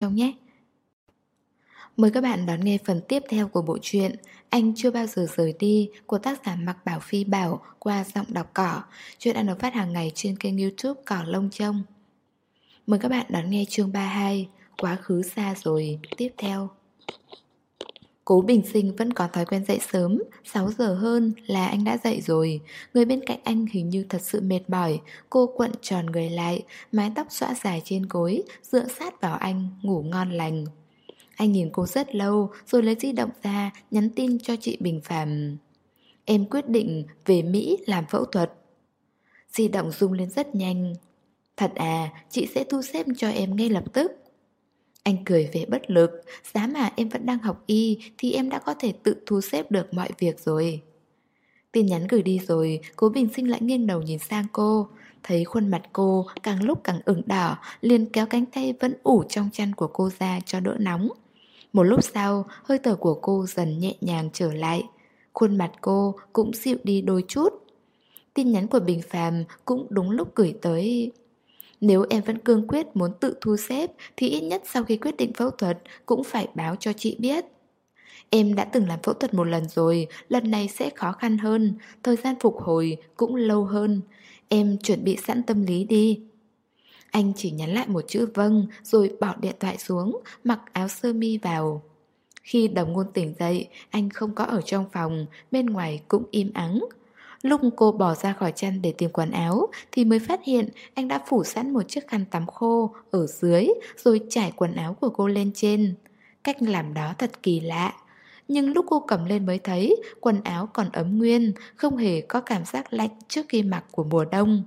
trong nhé. Mời các bạn đón nghe phần tiếp theo của bộ truyện Anh chưa bao giờ rời đi của tác giả Mặc Bảo Phi Bảo qua giọng đọc cỏ. Chuyện đang được phát hàng ngày trên kênh youtube Cỏ Lông Trông. Mời các bạn đón nghe chương 32 Quá khứ xa rồi tiếp theo. Cố Bình Sinh vẫn có thói quen dậy sớm 6 giờ hơn là anh đã dậy rồi. Người bên cạnh anh hình như thật sự mệt mỏi. Cô quận tròn người lại Mái tóc xõa dài trên gối Dựa sát vào anh ngủ ngon lành. Anh nhìn cô rất lâu Rồi lấy di động ra Nhắn tin cho chị Bình Phạm Em quyết định về Mỹ làm phẫu thuật. Di động rung lên rất nhanh. Thật à, chị sẽ thu xếp cho em ngay lập tức anh cười về bất lực, giá mà em vẫn đang học y thì em đã có thể tự thu xếp được mọi việc rồi. Tin nhắn gửi đi rồi, cố bình sinh lại nghiêng đầu nhìn sang cô. Thấy khuôn mặt cô càng lúc càng ửng đỏ, liền kéo cánh tay vẫn ủ trong chăn của cô ra cho đỡ nóng. Một lúc sau, hơi thở của cô dần nhẹ nhàng trở lại. Khuôn mặt cô cũng dịu đi đôi chút. Tin nhắn của Bình Phạm cũng đúng lúc gửi tới nếu em vẫn cương quyết muốn tự thu xếp thì ít nhất sau khi quyết định phẫu thuật cũng phải báo cho chị biết. Em đã từng làm phẫu thuật một lần rồi, lần này sẽ khó khăn hơn, thời gian phục hồi cũng lâu hơn. Em chuẩn bị sẵn tâm lý đi. Anh chỉ nhắn lại một chữ vâng rồi bỏ điện thoại xuống, mặc áo sơ mi vào. Khi đồng ngôn tỉnh dậy, anh không có ở trong phòng, bên ngoài cũng im ắng. Lúc cô bỏ ra khỏi chăn để tìm quần áo thì mới phát hiện anh đã phủ sẵn một chiếc khăn tắm khô ở dưới rồi trải quần áo của cô lên trên. Cách làm đó thật kỳ lạ. Nhưng lúc cô cầm lên mới thấy quần áo còn ấm nguyên, không hề có cảm giác lạnh trước khi mặc của mùa đông.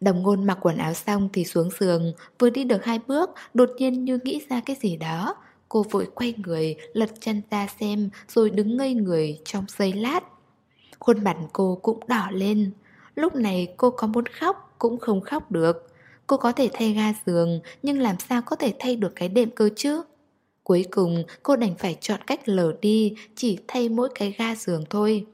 Đồng ngôn mặc quần áo xong thì xuống giường, vừa đi được hai bước, đột nhiên như nghĩ ra cái gì đó. Cô vội quay người, lật chân ra xem, rồi đứng ngây người trong giây lát. Khuôn mặt cô cũng đỏ lên. Lúc này cô có muốn khóc cũng không khóc được. Cô có thể thay ga giường, Nhưng làm sao có thể thay được cái đệm cơ chứ? Cuối cùng, cô đành phải chọn cách lờ đi, Chỉ thay mỗi cái ga giường thôi.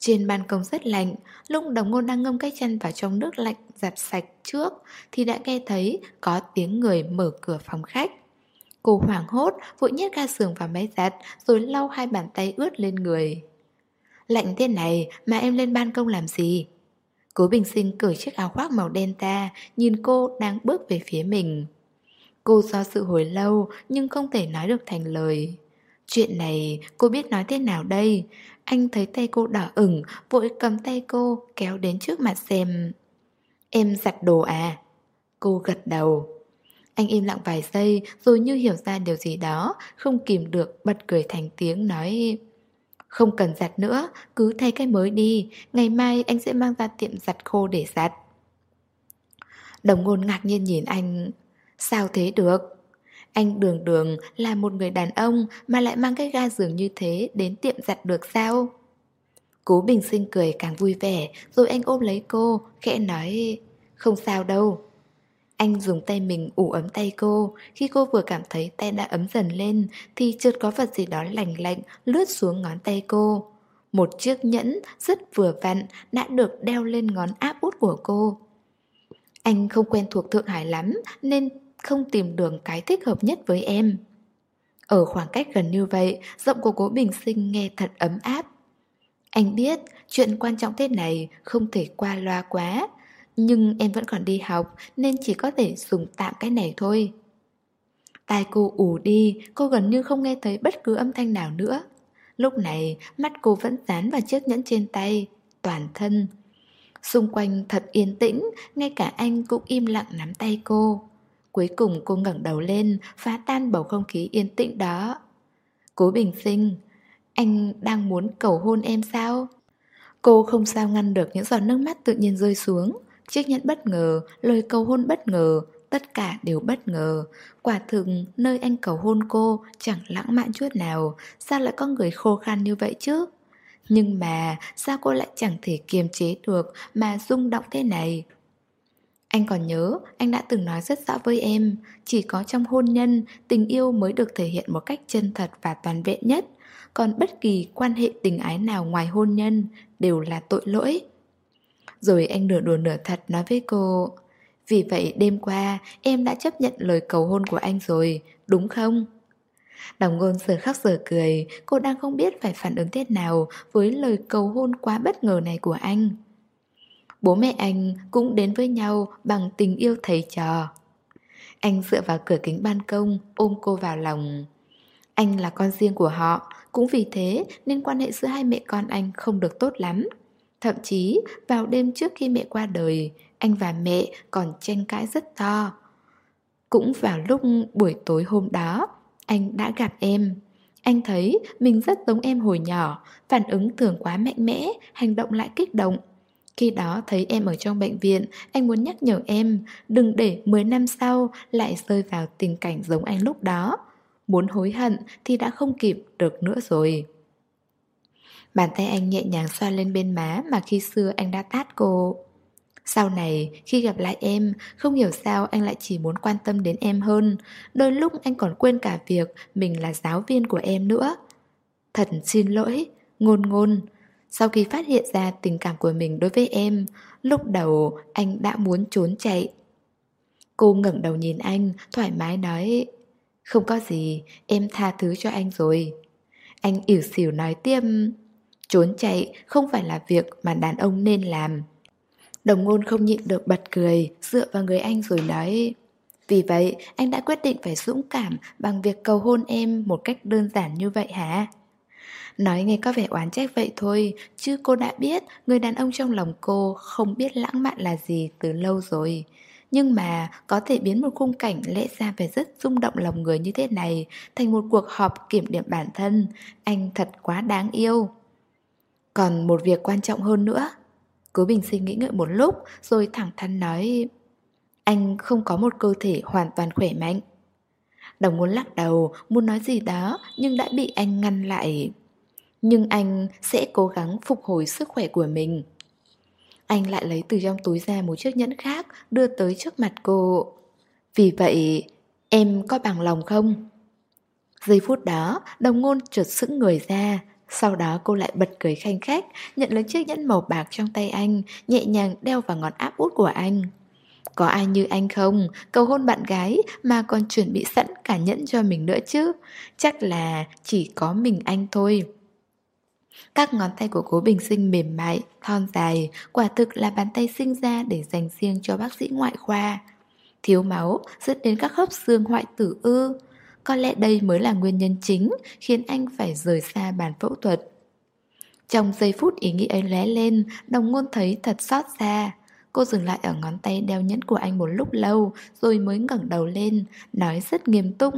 Trên ban công rất lạnh, Lúc đồng ngôn đang ngâm cái chân vào trong nước lạnh giặt sạch trước Thì đã nghe thấy có tiếng người mở cửa phòng khách. Cô hoảng hốt, vội nhét ga giường vào máy giặt, Rồi lau hai bàn tay ướt lên người. Lạnh thế này mà em lên ban công làm gì? Cố Bình Sinh cởi chiếc áo khoác màu đen ta, nhìn cô đang bước về phía mình. Cô do sự hồi lâu nhưng không thể nói được thành lời. Chuyện này cô biết nói thế nào đây? Anh thấy tay cô đỏ ửng, vội cầm tay cô kéo đến trước mặt xem. Em giặt đồ à? Cô gật đầu. Anh im lặng vài giây rồi như hiểu ra điều gì đó, không kìm được bật cười thành tiếng nói... Không cần giặt nữa, cứ thay cái mới đi Ngày mai anh sẽ mang ra tiệm giặt khô để giặt Đồng ngôn ngạc nhiên nhìn anh Sao thế được? Anh đường đường là một người đàn ông Mà lại mang cái ga giường như thế Đến tiệm giặt được sao? Cố bình sinh cười càng vui vẻ Rồi anh ôm lấy cô Khẽ nói Không sao đâu anh dùng tay mình ủ ấm tay cô. Khi cô vừa cảm thấy tay đã ấm dần lên, Thì chợt có vật gì đó lành lạnh Lướt xuống ngón tay cô. Một chiếc nhẫn rất vừa vặn Đã được đeo lên ngón áp út của cô. Anh không quen thuộc Thượng Hải lắm, Nên không tìm đường cái thích hợp nhất với em. Ở khoảng cách gần như vậy, Giọng của cố bình sinh nghe thật ấm áp. Anh biết, chuyện quan trọng thế này không thể qua loa quá nhưng em vẫn còn đi học nên chỉ có thể dùng tạm cái này thôi. Tai cô ủ đi, cô gần như không nghe thấy bất cứ âm thanh nào nữa. Lúc này, mắt cô vẫn dán vào chiếc nhẫn trên tay, toàn thân. Xung quanh thật yên tĩnh, ngay cả anh cũng im lặng nắm tay cô. Cuối cùng cô ngẩng đầu lên, phá tan bầu không khí yên tĩnh đó. Cố bình sinh, anh đang muốn cầu hôn em sao? Cô không sao ngăn được những giọt nước mắt tự nhiên rơi xuống. Chiếc nhẫn bất ngờ, lời cầu hôn bất ngờ, tất cả đều bất ngờ. Quả thực, nơi anh cầu hôn cô chẳng lãng mạn chút nào, sao lại có người khô khan như vậy chứ? Nhưng mà sao cô lại chẳng thể kiềm chế được mà rung động thế này? Anh còn nhớ, anh đã từng nói rất rõ với em, chỉ có trong hôn nhân, tình yêu mới được thể hiện một cách chân thật và toàn vẹn nhất. Còn bất kỳ quan hệ tình ái nào ngoài hôn nhân đều là tội lỗi. Rồi anh nửa đùa nửa thật nói với cô Vì vậy đêm qua em đã chấp nhận lời cầu hôn của anh rồi, đúng không? Đồng ngôn giờ khóc giờ cười, cô đang không biết phải phản ứng thế nào với lời cầu hôn quá bất ngờ này của anh. Bố mẹ anh cũng đến với nhau bằng tình yêu thầy trò. Anh dựa vào cửa kính ban công, ôm cô vào lòng. Anh là con riêng của họ, cũng vì thế nên quan hệ giữa hai mẹ con anh không được tốt lắm. Thậm chí vào đêm trước khi mẹ qua đời, anh và mẹ còn tranh cãi rất to. Cũng vào lúc buổi tối hôm đó, anh đã gặp em. Anh thấy mình rất giống em hồi nhỏ, phản ứng thường quá mạnh mẽ, hành động lại kích động. Khi đó thấy em ở trong bệnh viện, anh muốn nhắc nhở em, đừng để 10 năm sau lại rơi vào tình cảnh giống anh lúc đó. Muốn hối hận thì đã không kịp được nữa rồi. Bàn tay anh nhẹ nhàng xoa lên bên má mà khi xưa anh đã tát cô. Sau này, khi gặp lại em, không hiểu sao anh lại chỉ muốn quan tâm đến em hơn. Đôi lúc anh còn quên cả việc mình là giáo viên của em nữa. Thật xin lỗi, ngôn ngôn. Sau khi phát hiện ra tình cảm của mình đối với em, lúc đầu anh đã muốn trốn chạy. Cô ngẩng đầu nhìn anh, thoải mái nói Không có gì, em tha thứ cho anh rồi. Anh ỉu xỉu nói tiêm Trốn chạy không phải là việc mà đàn ông nên làm. Đồng ngôn không nhịn được bật cười, dựa vào người anh rồi nói Vì vậy, anh đã quyết định phải dũng cảm bằng việc cầu hôn em một cách đơn giản như vậy hả? Nói nghe có vẻ oán trách vậy thôi, chứ cô đã biết người đàn ông trong lòng cô không biết lãng mạn là gì từ lâu rồi. Nhưng mà có thể biến một khung cảnh lẽ ra phải rất rung động lòng người như thế này thành một cuộc họp kiểm điểm bản thân, anh thật quá đáng yêu. Còn một việc quan trọng hơn nữa. Cố bình sinh nghĩ ngợi một lúc, Rồi thẳng thắn nói, Anh không có một cơ thể hoàn toàn khỏe mạnh. Đồng muốn lắc đầu, Muốn nói gì đó, Nhưng đã bị anh ngăn lại. Nhưng anh sẽ cố gắng phục hồi sức khỏe của mình. Anh lại lấy từ trong túi ra một chiếc nhẫn khác, Đưa tới trước mặt cô. Vì vậy, Em có bằng lòng không? Giây phút đó, Đồng ngôn trượt sững người ra sau đó cô lại bật cười khanh khách, nhận lấy chiếc nhẫn màu bạc trong tay anh, nhẹ nhàng đeo vào ngón áp út của anh. Có ai như anh không, cầu hôn bạn gái mà còn chuẩn bị sẵn cả nhẫn cho mình nữa chứ? Chắc là chỉ có mình anh thôi. Các ngón tay của cố bình sinh mềm mại, thon dài, quả thực là bàn tay sinh ra để dành riêng cho bác sĩ ngoại khoa. Thiếu máu dẫn đến các khớp xương hoại tử ư. Có lẽ đây mới là nguyên nhân chính khiến anh phải rời xa bàn phẫu thuật. Trong giây phút ý nghĩ ấy lóe lên, đồng ngôn thấy thật xót xa. Cô dừng lại ở ngón tay đeo nhẫn của anh một lúc lâu rồi mới ngẩng đầu lên, nói rất nghiêm túc.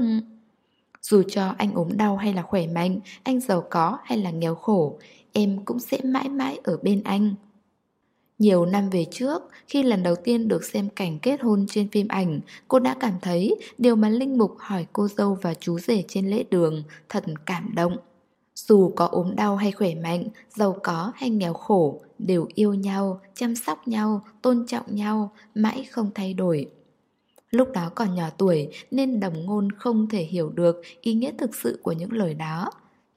Dù cho anh ốm đau hay là khỏe mạnh, anh giàu có hay là nghèo khổ, em cũng sẽ mãi mãi ở bên anh. Nhiều năm về trước, khi lần đầu tiên được xem cảnh kết hôn trên phim ảnh, cô đã cảm thấy điều mà Linh Mục hỏi cô dâu và chú rể trên lễ đường thật cảm động. Dù có ốm đau hay khỏe mạnh, giàu có hay nghèo khổ, đều yêu nhau, chăm sóc nhau, tôn trọng nhau, mãi không thay đổi. Lúc đó còn nhỏ tuổi nên đồng ngôn không thể hiểu được ý nghĩa thực sự của những lời đó.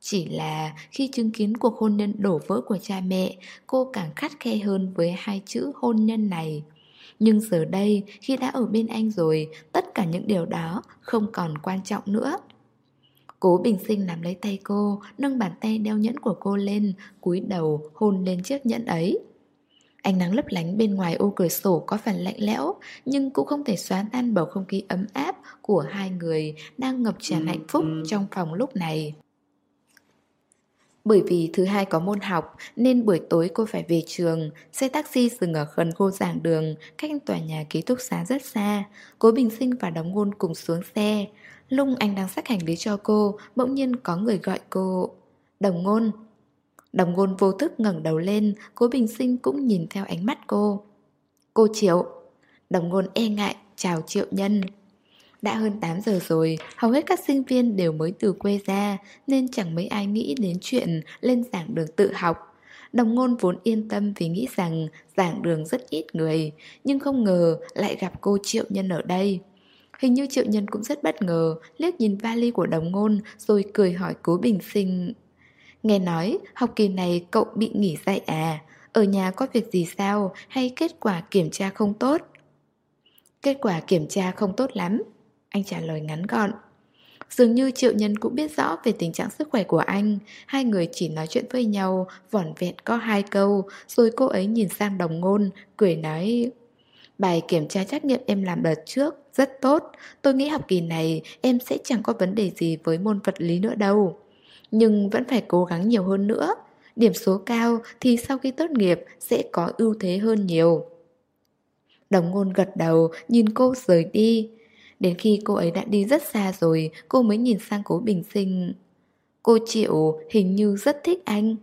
Chỉ là khi chứng kiến cuộc hôn nhân đổ vỡ của cha mẹ, cô càng khắt khe hơn với hai chữ hôn nhân này. Nhưng giờ đây, khi đã ở bên anh rồi, tất cả những điều đó không còn quan trọng nữa. Cố bình sinh nắm lấy tay cô, nâng bàn tay đeo nhẫn của cô lên, cúi đầu hôn lên chiếc nhẫn ấy. Ánh nắng lấp lánh bên ngoài ô cửa sổ có phần lạnh lẽo, nhưng cũng không thể xóa tan bầu không khí ấm áp của hai người đang ngập tràn hạnh phúc trong phòng lúc này. Bởi vì thứ hai có môn học nên buổi tối cô phải về trường, xe taxi dừng ở gần cô giảng đường, cách tòa nhà ký túc xá rất xa. Cố Bình Sinh và Đóng Ngôn cùng xuống xe. Lung anh đang xách hành lý cho cô, bỗng nhiên có người gọi cô. Đồng Ngôn. Đồng Ngôn vô thức ngẩng đầu lên, Cố Bình Sinh cũng nhìn theo ánh mắt cô. Cô Triệu. Đồng Ngôn e ngại, chào Triệu Nhân. Đã hơn 8 giờ rồi, hầu hết các sinh viên đều mới từ quê ra nên chẳng mấy ai nghĩ đến chuyện lên giảng đường tự học. Đồng ngôn vốn yên tâm vì nghĩ rằng giảng đường rất ít người, nhưng không ngờ lại gặp cô Triệu Nhân ở đây. Hình như Triệu Nhân cũng rất bất ngờ, liếc nhìn vali của đồng ngôn rồi cười hỏi cố bình sinh. Nghe nói, học kỳ này cậu bị nghỉ dạy à? Ở nhà có việc gì sao? Hay kết quả kiểm tra không tốt? Kết quả kiểm tra không tốt lắm anh trả lời ngắn gọn. Dường như triệu nhân cũng biết rõ về tình trạng sức khỏe của anh. Hai người chỉ nói chuyện với nhau, Vỏn vẹn có hai câu, Rồi cô ấy nhìn sang đồng ngôn, Cười nói, Bài kiểm tra trắc nghiệm em làm đợt trước Rất tốt. Tôi nghĩ học kỳ này em sẽ chẳng có vấn đề gì với môn vật lý nữa đâu. Nhưng vẫn phải cố gắng nhiều hơn nữa. Điểm số cao thì sau khi tốt nghiệp sẽ có ưu thế hơn nhiều. Đồng ngôn gật đầu, nhìn cô rời đi. Đến khi cô ấy đã đi rất xa rồi Cô mới nhìn sang cố bình sinh Cô Triệu hình như rất thích anh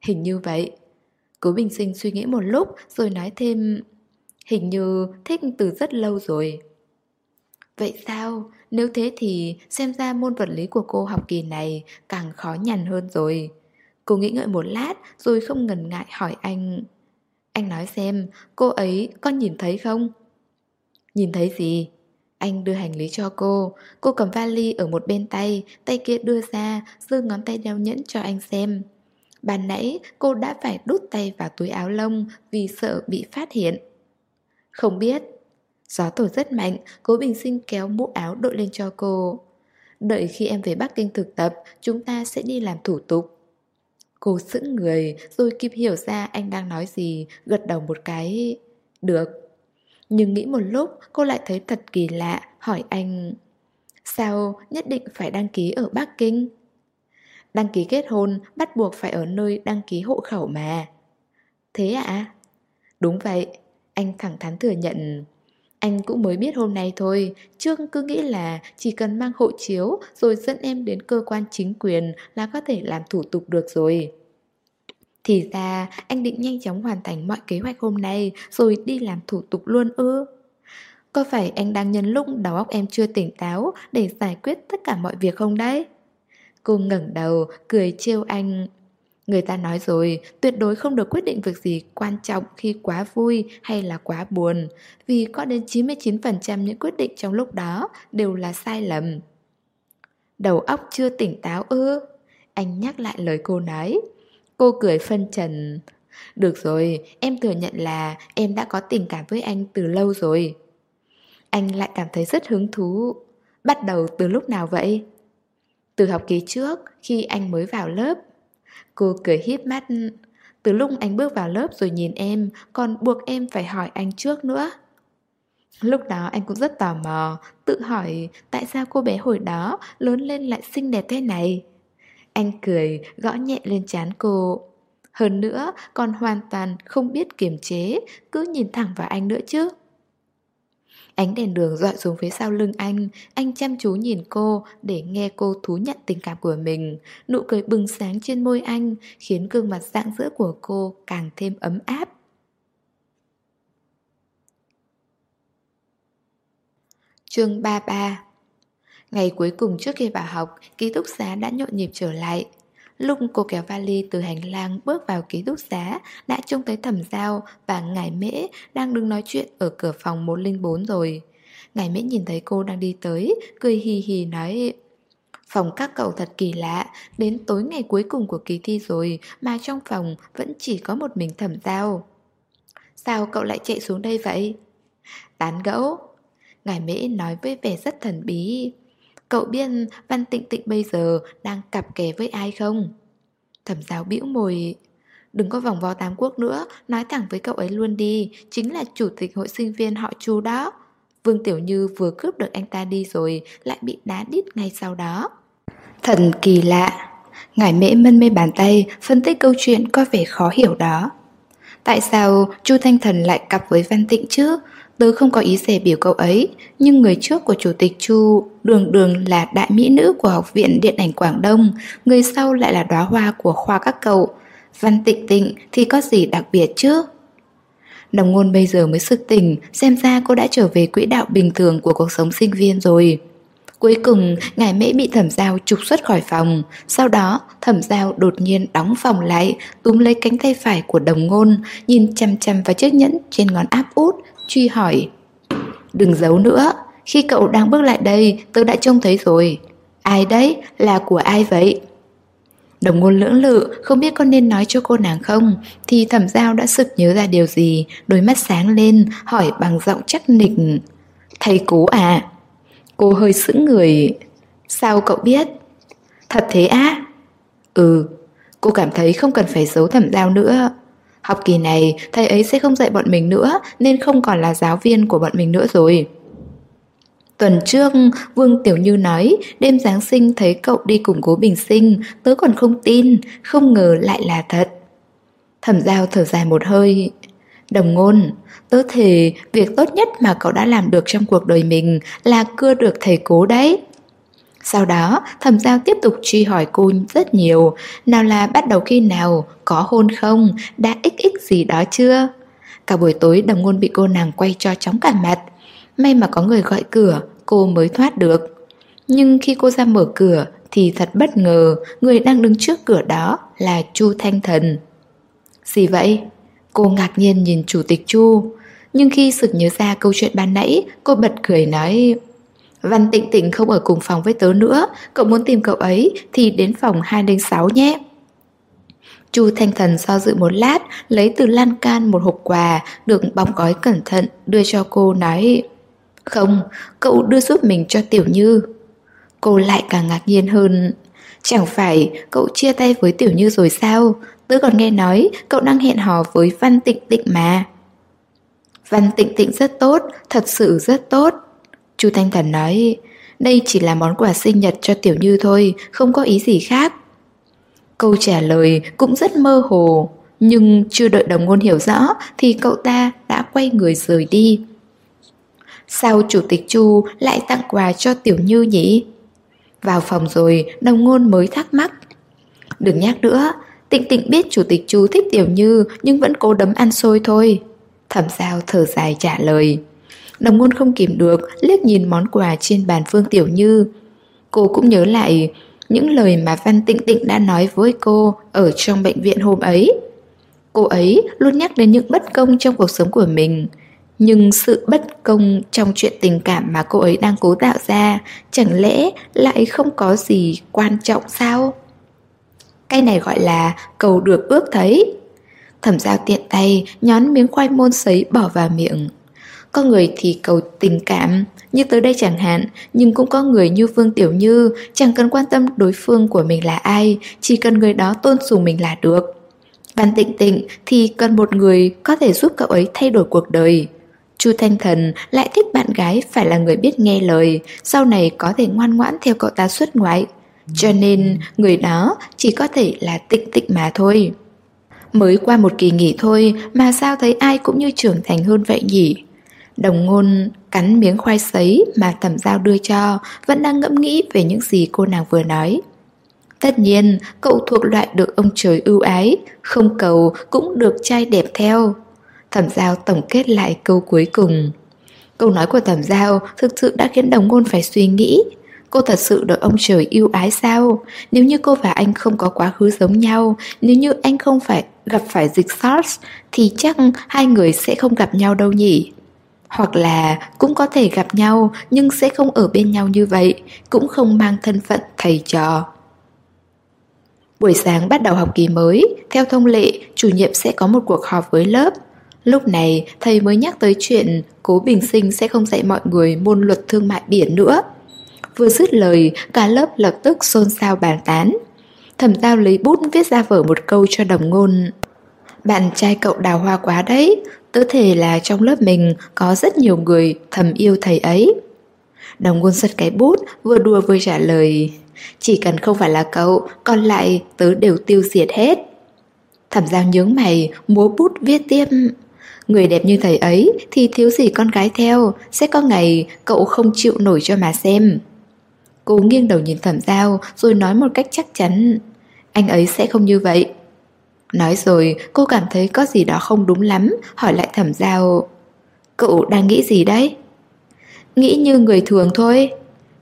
Hình như vậy Cố bình sinh suy nghĩ một lúc Rồi nói thêm Hình như thích từ rất lâu rồi Vậy sao? Nếu thế thì xem ra môn vật lý của cô học kỳ này càng khó nhằn hơn rồi. Cô nghĩ ngợi một lát rồi không ngần ngại hỏi anh. Anh nói xem, cô ấy có nhìn thấy không? Nhìn thấy gì? Anh đưa hành lý cho cô, cô cầm vali ở một bên tay, tay kia đưa ra, giơ ngón tay đeo nhẫn cho anh xem. Ban nãy cô đã phải đút tay vào túi áo lông vì sợ bị phát hiện. Không biết. Gió thổi rất mạnh, cố bình sinh kéo mũ áo đội lên cho cô. Đợi khi em về Bắc Kinh thực tập, chúng ta sẽ đi làm thủ tục. Cô sững người, rồi kịp hiểu ra anh đang nói gì, gật đầu một cái. Được. Nhưng nghĩ một lúc, cô lại thấy thật kỳ lạ, hỏi anh. Sao nhất định phải đăng ký ở Bắc Kinh? Đăng ký kết hôn bắt buộc phải ở nơi đăng ký hộ khẩu mà. Thế ạ? À? Đúng vậy, anh thẳng thắn thừa nhận Anh cũng mới biết hôm nay thôi Trước cứ nghĩ là chỉ cần mang hộ chiếu Rồi dẫn em đến cơ quan chính quyền Là có thể làm thủ tục được rồi thì ra anh định nhanh chóng hoàn thành mọi kế hoạch hôm nay Rồi đi làm thủ tục luôn ư Có phải anh đang nhân lúc đầu óc em chưa tỉnh táo Để giải quyết tất cả mọi việc không đấy Cô ngẩng đầu cười trêu anh Người ta nói rồi, tuyệt đối không được quyết định việc gì quan trọng khi quá vui hay là quá buồn, vì có đến 99% những quyết định trong lúc đó đều là sai lầm. Đầu óc chưa tỉnh táo ư? Anh nhắc lại lời cô nói. Cô cười phân trần. Được rồi, em thừa nhận là em đã có tình cảm với anh từ lâu rồi. Anh lại cảm thấy rất hứng thú. Bắt đầu từ lúc nào vậy? Từ học kỳ trước, khi anh mới vào lớp Cô cười híp mắt Từ lúc anh bước vào lớp rồi nhìn em Còn buộc em phải hỏi anh trước nữa Lúc đó anh cũng rất tò mò Tự hỏi tại sao cô bé hồi đó Lớn lên lại xinh đẹp thế này anh cười, gõ nhẹ lên chán cô. Hơn nữa còn hoàn toàn không biết kiềm chế, Cứ nhìn thẳng vào anh nữa chứ. Ánh đèn đường dọi xuống phía sau lưng anh Anh chăm chú nhìn cô để nghe cô thú nhận tình cảm của mình. Nụ cười bừng sáng trên môi anh Khiến gương mặt rạng rỡ của cô càng thêm ấm áp. Chương 33 Ngày cuối cùng trước khi vào học, ký túc xá đã nhộn nhịp trở lại. Lúc cô kéo vali từ hành lang bước vào ký túc xá Đã trông thấy thẩm giao và ngài mễ đang đứng nói chuyện ở cửa phòng 104 rồi. Ngài mễ nhìn thấy cô đang đi tới, cười hì hì nói Phòng các cậu thật kỳ lạ, đến tối ngày cuối cùng của kỳ thi rồi mà trong phòng vẫn chỉ có một mình thẩm giao. Sao cậu lại chạy xuống đây vậy? Tán gẫu. Ngài mễ nói với vẻ rất thần bí Cậu biết Văn Tịnh Tịnh bây giờ đang cặp kè với ai không? Thẩm giáo bĩu mồi, Đừng có vòng vo tám quốc nữa Nói thẳng với cậu ấy luôn đi Chính là chủ tịch hội sinh viên họ chu đó. Vương Tiểu Như vừa cướp được anh ta đi rồi Lại bị đá đít ngay sau đó. Thần kỳ lạ. Ngải mễ mân mê bàn tay Phân tích câu chuyện có vẻ khó hiểu đó. Tại sao Chu Thanh Thần lại cặp với Văn Tịnh chứ? Tớ không có ý rẻ biểu cậu ấy, nhưng người trước của Chủ tịch Chu đường đường là đại mỹ nữ của Học viện Điện ảnh Quảng Đông, người sau lại là đóa hoa của khoa các cậu. Văn tịnh tịnh thì có gì đặc biệt chứ? Đồng ngôn bây giờ mới sực tỉnh, xem ra cô đã trở về quỹ đạo bình thường của cuộc sống sinh viên rồi. Cuối cùng, ngài mễ bị thẩm giao trục xuất khỏi phòng. Sau đó, thẩm giao đột nhiên đóng phòng lại, túm lấy cánh tay phải của đồng ngôn, nhìn chăm chăm vào chiếc nhẫn trên ngón áp út, truy hỏi Đừng giấu nữa Khi cậu đang bước lại đây Tôi đã trông thấy rồi Ai đấy? Là của ai vậy? Đồng ngôn lưỡng lự Không biết có nên nói cho cô nàng không Thì thẩm giao đã sực nhớ ra điều gì Đôi mắt sáng lên Hỏi bằng giọng chắc nịch Thầy cố à? Cô hơi sững người. Sao cậu biết? Thật thế á? Ừ, cô cảm thấy không cần phải giấu thẩm giao nữa. Học kỳ này, thầy ấy sẽ không dạy bọn mình nữa nên không còn là giáo viên của bọn mình nữa rồi. Tuần trước, Vương Tiểu Như nói đêm Giáng sinh thấy cậu đi cùng cố bình sinh, tớ còn không tin, không ngờ lại là thật. Thẩm giao thở dài một hơi. Đồng ngôn, tớ thề việc tốt nhất mà cậu đã làm được trong cuộc đời mình là cưa được thầy cố đấy. Sau đó, thẩm giao tiếp tục truy hỏi cô rất nhiều, nào là bắt đầu khi nào, có hôn không, đã xx gì đó chưa? Cả buổi tối đồng ngôn bị cô nàng quay cho chóng cả mặt. May mà có người gọi cửa, cô mới thoát được. Nhưng khi cô ra mở cửa thì thật bất ngờ, người đang đứng trước cửa đó là Chu Thanh Thần. Gì vậy? Cô ngạc nhiên nhìn chủ tịch Chu. Nhưng khi sực nhớ ra câu chuyện ban nãy, cô bật cười nói... Văn Tịnh Tịnh không ở cùng phòng với tớ nữa, cậu muốn tìm cậu ấy thì đến phòng 206 nhé. Chu Thanh Thần do dự một lát, lấy từ lan can một hộp quà được bóng gói cẩn thận đưa cho cô nói Không, cậu đưa giúp mình cho Tiểu Như. Cô lại càng ngạc nhiên hơn. Chẳng phải cậu chia tay với Tiểu Như rồi sao? Tớ còn nghe nói cậu đang hẹn hò với Văn Tịnh Tịnh mà. Văn Tịnh Tịnh rất tốt, thật sự rất tốt. Chu Thanh Thần nói, đây chỉ là món quà sinh nhật cho Tiểu Như thôi, không có ý gì khác. Câu trả lời cũng rất mơ hồ, nhưng chưa đợi đồng ngôn hiểu rõ thì cậu ta đã quay người rời đi. Sao chủ tịch Chu lại tặng quà cho Tiểu Như nhỉ? Vào phòng rồi, đồng ngôn mới thắc mắc. Đừng nhắc nữa, Tịnh tịnh biết chủ tịch Chu thích Tiểu Như nhưng vẫn cố đấm ăn xôi thôi. Thẩm sao thở dài trả lời. Đồng ngôn không kìm được, liếc nhìn món quà trên bàn Phương Tiểu Như. Cô cũng nhớ lại những lời mà Văn Tịnh Tịnh đã nói với cô ở trong bệnh viện hôm ấy. Cô ấy luôn nhắc đến những bất công trong cuộc sống của mình. Nhưng sự bất công trong chuyện tình cảm mà cô ấy đang cố tạo ra chẳng lẽ lại không có gì quan trọng sao? Cái này gọi là cầu được ước thấy. Thẩm giao tiện tay nhón miếng khoai môn sấy bỏ vào miệng. Có người thì cầu tình cảm, như tới đây chẳng hạn, nhưng cũng có người như Vương Tiểu Như, chẳng cần quan tâm đối phương của mình là ai, chỉ cần người đó tôn sùng mình là được. Văn Tịnh Tịnh thì cần một người có thể giúp cậu ấy thay đổi cuộc đời. Chu Thanh Thần lại thích bạn gái phải là người biết nghe lời, sau này có thể ngoan ngoãn theo cậu ta xuất ngoại. Cho nên người đó chỉ có thể là tịnh tịnh mà thôi. Mới qua một kỳ nghỉ thôi mà sao thấy ai cũng như trưởng thành hơn vậy nhỉ? Đồng ngôn cắn miếng khoai sấy mà thẩm giao đưa cho Vẫn đang ngẫm nghĩ về những gì cô nàng vừa nói Tất nhiên, cậu thuộc loại được ông trời ưu ái Không cầu cũng được trai đẹp theo Thẩm giao tổng kết lại câu cuối cùng Câu nói của thẩm giao thực sự đã khiến đồng ngôn phải suy nghĩ Cô thật sự được ông trời yêu ái sao? Nếu như cô và anh không có quá khứ giống nhau Nếu như anh không phải gặp phải dịch SARS Thì chắc hai người sẽ không gặp nhau đâu nhỉ? Hoặc là cũng có thể gặp nhau nhưng sẽ không ở bên nhau như vậy, cũng không mang thân phận thầy trò. Buổi sáng bắt đầu học kỳ mới, theo thông lệ, chủ nhiệm sẽ có một cuộc họp với lớp. Lúc này, thầy mới nhắc tới chuyện Cố Bình Sinh sẽ không dạy mọi người môn luật thương mại biển nữa. Vừa dứt lời, cả lớp lập tức xôn xao bàn tán. Thẩm Giao lấy bút viết ra vở một câu cho đồng ngôn. Bạn trai cậu đào hoa quá đấy, tớ thể là trong lớp mình có rất nhiều người thầm yêu thầy ấy. Đồng ngôn giật cái bút, vừa đùa vừa trả lời. Chỉ cần không phải là cậu, còn lại tớ đều tiêu diệt hết. Thẩm giao nhướng mày, múa bút viết tiếp. Người đẹp như thầy ấy thì thiếu gì con gái theo, sẽ có ngày cậu không chịu nổi cho mà xem. Cô nghiêng đầu nhìn thẩm giao rồi nói một cách chắc chắn. Anh ấy sẽ không như vậy. Nói rồi cô cảm thấy có gì đó không đúng lắm Hỏi lại thẩm giao. Cậu đang nghĩ gì đấy? Nghĩ như người thường thôi.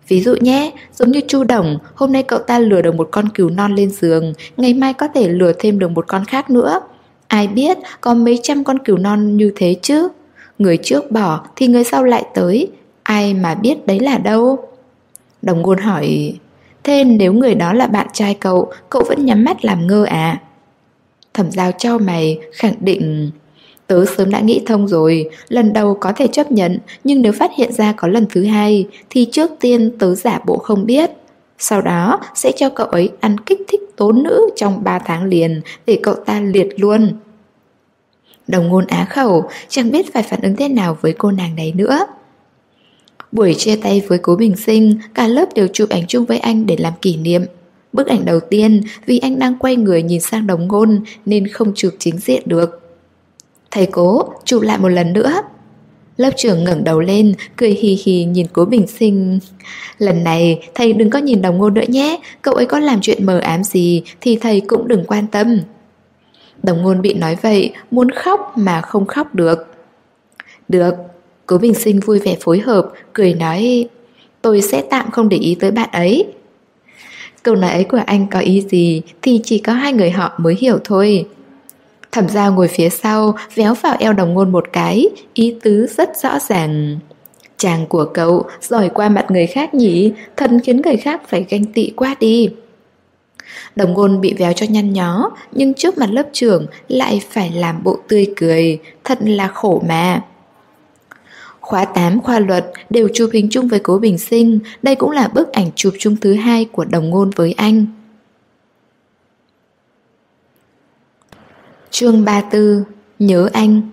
Ví dụ nhé, giống như Chu Đồng Hôm nay cậu ta lừa được một con cừu non lên giường Ngày mai có thể lừa thêm được một con khác nữa. Ai biết có mấy trăm con cừu non như thế chứ? Người trước bỏ thì người sau lại tới Ai mà biết đấy là đâu. Đồng ngôn hỏi Thế nếu người đó là bạn trai cậu Cậu vẫn nhắm mắt làm ngơ à? Thẩm giao cho mày khẳng định Tớ sớm đã nghĩ thông rồi, lần đầu có thể chấp nhận, nhưng nếu phát hiện ra có lần thứ hai, thì trước tiên tớ giả bộ không biết. Sau đó sẽ cho cậu ấy ăn kích thích tố nữ trong 3 tháng liền để cậu ta liệt luôn. Đồng ngôn á khẩu, chẳng biết phải phản ứng thế nào với cô nàng đấy nữa. Buổi chia tay với cố bình sinh, cả lớp đều chụp ảnh chung với anh để làm kỷ niệm. Bức ảnh đầu tiên, vì anh đang quay người nhìn sang đồng ngôn nên không chụp chính diện được. Thầy cố, chụp lại một lần nữa. Lớp trưởng ngẩng đầu lên, cười hì hì nhìn cố bình sinh. Lần này, thầy đừng có nhìn đồng ngôn nữa nhé, cậu ấy có làm chuyện mờ ám gì thì thầy cũng đừng quan tâm. Đồng ngôn bị nói vậy, muốn khóc mà không khóc được. Được, cố bình sinh vui vẻ phối hợp, cười nói Tôi sẽ tạm không để ý tới bạn ấy. Câu nói ấy của anh có ý gì thì chỉ có hai người họ mới hiểu thôi. Thẩm giao ngồi phía sau, véo vào eo đồng ngôn một cái, ý tứ rất rõ ràng. Chàng của cậu giỏi qua mặt người khác nhỉ, thân khiến người khác phải ganh tị quá đi. Đồng ngôn bị véo cho nhăn nhó, nhưng trước mặt lớp trưởng lại phải làm bộ tươi cười, thật là khổ mà. Khóa 8 khoa luật đều chụp hình chung với cố bình sinh, đây cũng là bức ảnh chụp chung thứ hai của đồng ngôn với anh. Chương 34 Nhớ anh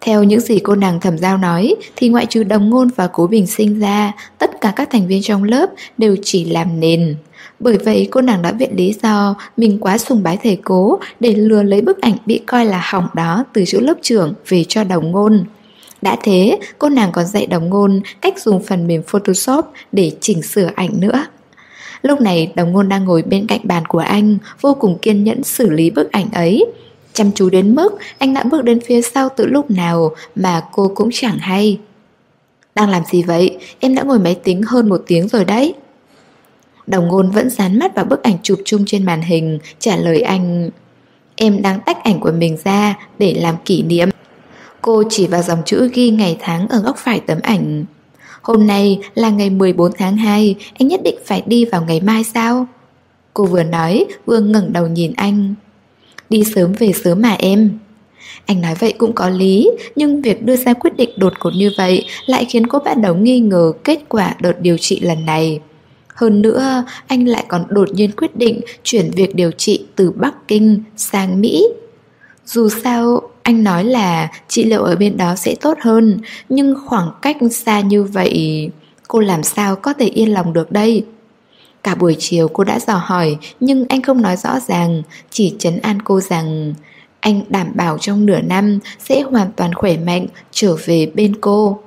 Theo những gì cô nàng thẩm giao nói thì ngoại trừ đồng ngôn và cố bình sinh ra, tất cả các thành viên trong lớp đều chỉ làm nền. Bởi vậy cô nàng đã viện lý do mình quá sùng bái thầy cố để lừa lấy bức ảnh bị coi là hỏng đó từ chỗ lớp trưởng về cho đồng ngôn. Đã thế, cô nàng còn dạy đồng ngôn cách dùng phần mềm Photoshop để chỉnh sửa ảnh nữa. Lúc này đồng ngôn đang ngồi bên cạnh bàn của anh, vô cùng kiên nhẫn xử lý bức ảnh ấy. Chăm chú đến mức anh đã bước đến phía sau từ lúc nào mà cô cũng chẳng hay. Đang làm gì vậy? Em đã ngồi máy tính hơn một tiếng rồi đấy. Đồng ngôn vẫn dán mắt vào bức ảnh chụp chung trên màn hình, trả lời anh Em đang tách ảnh của mình ra để làm kỷ niệm. Cô chỉ vào dòng chữ ghi ngày tháng ở góc phải tấm ảnh. Hôm nay là ngày 14 tháng 2, anh nhất định phải đi vào ngày mai sao? Cô vừa nói, vừa ngẩng đầu nhìn anh. Đi sớm về sớm mà em. Anh nói vậy cũng có lý, nhưng việc đưa ra quyết định đột ngột như vậy lại khiến cô bắt đầu nghi ngờ kết quả đợt điều trị lần này. Hơn nữa, anh lại còn đột nhiên quyết định chuyển việc điều trị từ Bắc Kinh sang Mỹ. Dù sao, anh nói là trị liệu ở bên đó sẽ tốt hơn, nhưng khoảng cách xa như vậy, cô làm sao có thể yên lòng được đây? Cả buổi chiều cô đã dò hỏi, nhưng anh không nói rõ ràng, chỉ chấn an cô rằng anh đảm bảo trong nửa năm sẽ hoàn toàn khỏe mạnh trở về bên cô.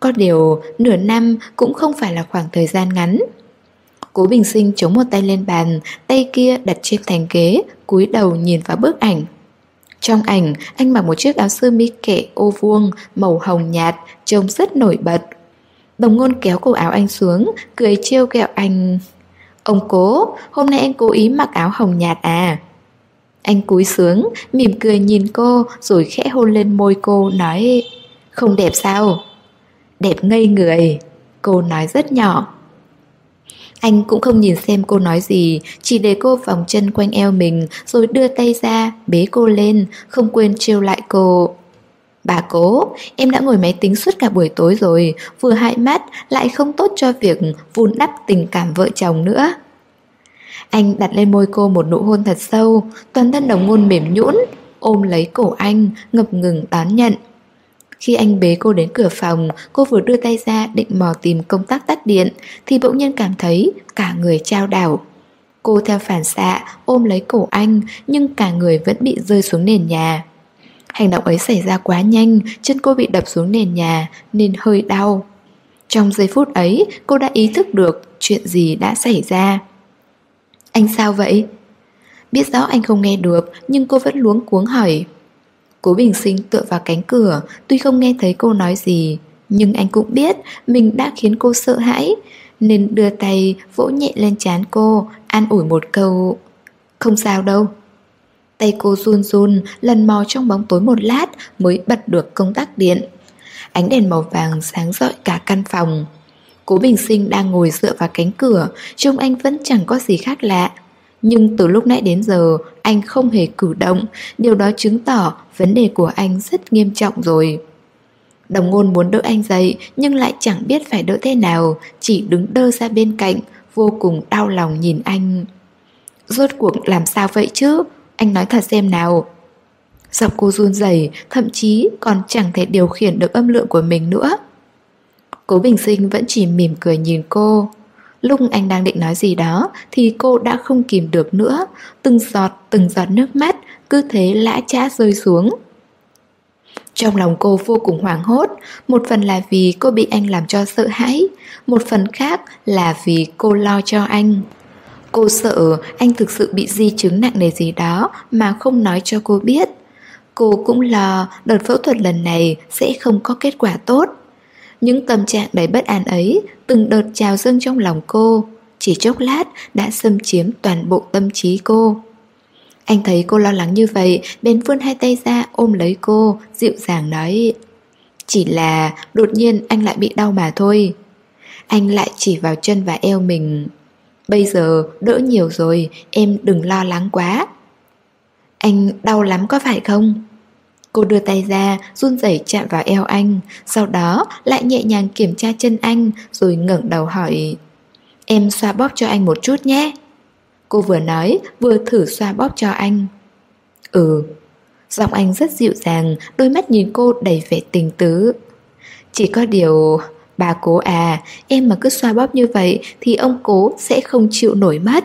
Có điều, nửa năm cũng không phải là khoảng thời gian ngắn. Cố Bình Sinh chống một tay lên bàn, tay kia đặt trên thành ghế, cúi đầu nhìn vào bức ảnh. Trong ảnh, anh mặc một chiếc áo sơ mi kệ ô vuông, màu hồng nhạt, trông rất nổi bật. Đồng ngôn kéo cổ áo anh xuống, cười trêu kẹo anh. Ông cố, hôm nay anh cố ý mặc áo hồng nhạt à? Anh cúi xuống, mỉm cười nhìn cô rồi khẽ hôn lên môi cô nói Không đẹp sao? Đẹp ngây người, cô nói rất nhỏ. Anh cũng không nhìn xem cô nói gì, chỉ để cô vòng chân quanh eo mình rồi đưa tay ra, bế cô lên, không quên trêu lại cô. Bà cố, em đã ngồi máy tính suốt cả buổi tối rồi, vừa hại mắt lại không tốt cho việc vun đắp tình cảm vợ chồng nữa. Anh đặt lên môi cô một nụ hôn thật sâu, toàn thân đồng ngôn mềm nhũn, ôm lấy cổ anh, ngập ngừng đón nhận. Khi anh bế cô đến cửa phòng, cô vừa đưa tay ra định mò tìm công tắc tắt điện, thì bỗng nhiên cảm thấy cả người trao đảo. Cô theo phản xạ ôm lấy cổ anh, nhưng cả người vẫn bị rơi xuống nền nhà. Hành động ấy xảy ra quá nhanh, chân cô bị đập xuống nền nhà nên hơi đau. Trong giây phút ấy, cô đã ý thức được chuyện gì đã xảy ra. Anh sao vậy? Biết rõ anh không nghe được, nhưng cô vẫn luống cuống hỏi. Cố Bình Sinh tựa vào cánh cửa, tuy không nghe thấy cô nói gì, nhưng anh cũng biết mình đã khiến cô sợ hãi, nên đưa tay vỗ nhẹ lên trán cô, an ủi một câu. Không sao đâu. Tay cô run run, lần mò trong bóng tối một lát mới bật được công tắc điện. Ánh đèn màu vàng sáng rọi cả căn phòng. Cố Bình Sinh đang ngồi dựa vào cánh cửa, trông anh vẫn chẳng có gì khác lạ. Nhưng từ lúc nãy đến giờ anh không hề cử động. Điều đó chứng tỏ vấn đề của anh rất nghiêm trọng rồi. Đồng ngôn muốn đỡ anh dậy Nhưng lại chẳng biết phải đỡ thế nào Chỉ đứng đơ ra bên cạnh Vô cùng đau lòng nhìn anh. Rốt cuộc làm sao vậy chứ? Anh nói thật xem nào. Giọng cô run rẩy, thậm chí còn chẳng thể điều khiển được âm lượng của mình nữa. Cố Bình Sinh vẫn chỉ mỉm cười nhìn cô. Lúc anh đang định nói gì đó thì cô đã không kìm được nữa, từng giọt từng giọt nước mắt cứ thế lã chã rơi xuống. Trong lòng cô vô cùng hoảng hốt, một phần là vì cô bị anh làm cho sợ hãi, một phần khác là vì cô lo cho anh. Cô sợ anh thực sự bị di chứng nặng nề gì đó mà không nói cho cô biết. Cô cũng lo đợt phẫu thuật lần này sẽ không có kết quả tốt. Những tâm trạng đầy bất an ấy từng đợt trào dâng trong lòng cô, chỉ chốc lát đã xâm chiếm toàn bộ tâm trí cô. Anh thấy cô lo lắng như vậy, bèn vươn hai tay ra ôm lấy cô, dịu dàng nói Chỉ là đột nhiên anh lại bị đau mà thôi. Anh lại chỉ vào chân và eo mình. Bây giờ đỡ nhiều rồi, em đừng lo lắng quá. Anh đau lắm có phải không? Cô đưa tay ra, run rẩy chạm vào eo anh, sau đó lại nhẹ nhàng kiểm tra chân anh rồi ngẩng đầu hỏi Em xoa bóp cho anh một chút nhé. Cô vừa nói, vừa thử xoa bóp cho anh. Ừ, giọng anh rất dịu dàng, đôi mắt nhìn cô đầy vẻ tình tứ. Chỉ có điều... Bà cố à, em mà cứ xoa bóp như vậy thì ông cố sẽ không chịu nổi mất.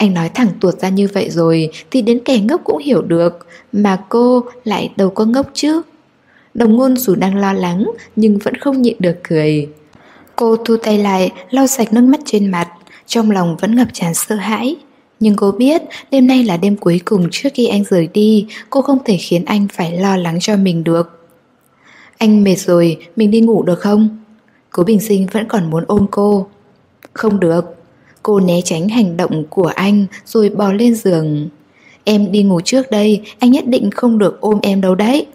Anh nói thẳng tuột ra như vậy rồi thì đến kẻ ngốc cũng hiểu được, mà cô lại đâu có ngốc chứ. Đồng ngôn dù đang lo lắng nhưng vẫn không nhịn được cười. Cô thu tay lại, lau sạch nước mắt trên mặt, trong lòng vẫn ngập tràn sợ hãi. Nhưng cô biết đêm nay là đêm cuối cùng trước khi anh rời đi, cô không thể khiến anh phải lo lắng cho mình được. Anh mệt rồi, mình đi ngủ được không? Cố Bình Sinh vẫn còn muốn ôm cô. Không được. Cô né tránh hành động của anh rồi bò lên giường. Em đi ngủ trước đây, anh nhất định không được ôm em đâu đấy.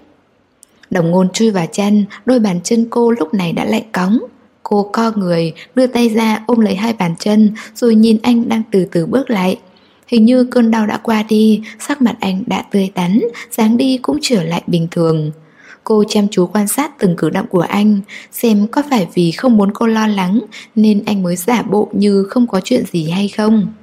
Đồng ngôn chui vào chăn, đôi bàn chân cô lúc này đã lạnh cóng. Cô co người, đưa tay ra ôm lấy hai bàn chân rồi nhìn anh đang từ từ bước lại. Hình như cơn đau đã qua đi, sắc mặt anh đã tươi tắn, dáng đi cũng trở lại bình thường. Cô chăm chú quan sát từng cử động của anh, xem có phải vì không muốn cô lo lắng nên anh mới giả bộ như không có chuyện gì hay không.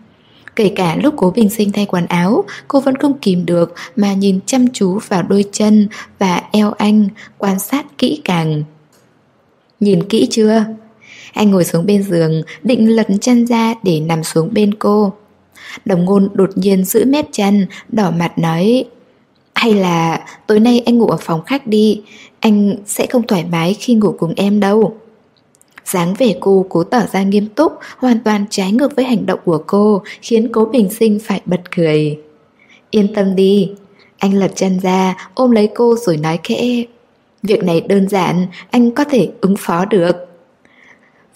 Kể cả lúc cố bình sinh thay quần áo, cô vẫn không kìm được mà nhìn chăm chú vào đôi chân và eo anh, quan sát kỹ càng. Nhìn kỹ chưa? Anh ngồi xuống bên giường, định lật chân ra để nằm xuống bên cô. Đồng ngôn đột nhiên giữ mép chân, đỏ mặt nói hay là tối nay anh ngủ ở phòng khách đi, anh sẽ không thoải mái khi ngủ cùng em đâu. dáng vẻ cô cố tỏ ra nghiêm túc, hoàn toàn trái ngược với hành động của cô, khiến cố bình sinh phải bật cười. Yên tâm đi, anh lật chân ra, ôm lấy cô rồi nói khẽ. Việc này đơn giản, anh có thể ứng phó được.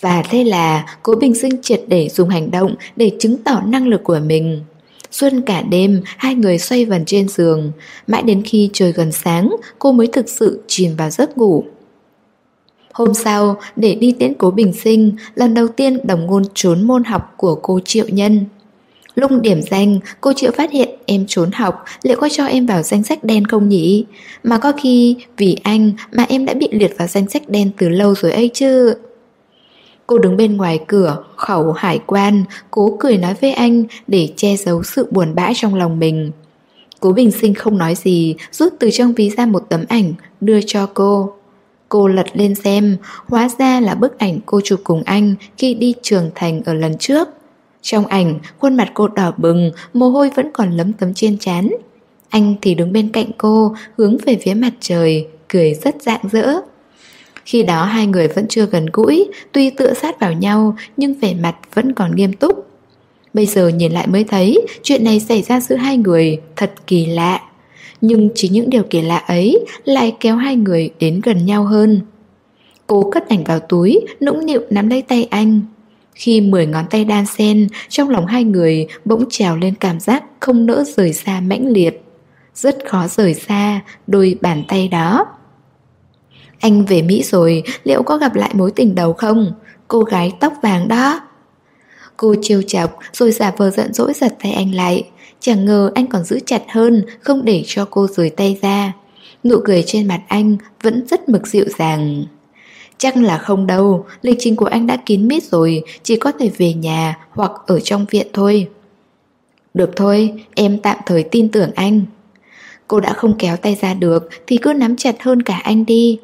Và thế là cố bình sinh triệt để dùng hành động để chứng tỏ năng lực của mình. Xuân cả đêm, hai người xoay vần trên giường. Mãi đến khi trời gần sáng, cô mới thực sự chìm vào giấc ngủ. Hôm sau, để đi tiễn cố bình sinh, lần đầu tiên đồng ngôn trốn môn học của cô Triệu Nhân. Lúc điểm danh, cô Triệu phát hiện em trốn học, liệu có cho em vào danh sách đen không nhỉ? Mà có khi vì anh mà em đã bị liệt vào danh sách đen từ lâu rồi ấy chứ. Cô đứng bên ngoài cửa, khẩu hải quan, cố cười nói với anh để che giấu sự buồn bã trong lòng mình. Cố bình sinh không nói gì, rút từ trong ví ra một tấm ảnh, đưa cho cô. Cô lật lên xem, hóa ra là bức ảnh cô chụp cùng anh khi đi trường thành ở lần trước. Trong ảnh, khuôn mặt cô đỏ bừng, mồ hôi vẫn còn lấm tấm trên trán. Anh thì đứng bên cạnh cô, hướng về phía mặt trời, cười rất rạng rỡ. Khi đó hai người vẫn chưa gần gũi, tuy tựa sát vào nhau nhưng vẻ mặt vẫn còn nghiêm túc. Bây giờ nhìn lại mới thấy chuyện này xảy ra giữa hai người thật kỳ lạ. Nhưng chính những điều kỳ lạ ấy lại kéo hai người đến gần nhau hơn. Cô cất ảnh vào túi, nũng nịu nắm lấy tay anh. Khi mười ngón tay đan xen, trong lòng hai người bỗng trào lên cảm giác không nỡ rời xa mãnh liệt. Rất khó rời xa đôi bàn tay đó. Anh về Mỹ rồi, liệu có gặp lại mối tình đầu không? Cô gái tóc vàng đó. Cô trêu chọc rồi giả vờ giận dỗi giật tay anh lại. Chẳng ngờ anh còn giữ chặt hơn Không để cho cô rời tay ra. Nụ cười trên mặt anh vẫn rất mực dịu dàng. Chắc là không đâu Lịch trình của anh đã kín mít rồi Chỉ có thể về nhà hoặc ở trong viện thôi. Được thôi Em tạm thời tin tưởng anh. Cô đã không kéo tay ra được Thì cứ nắm chặt hơn cả anh đi.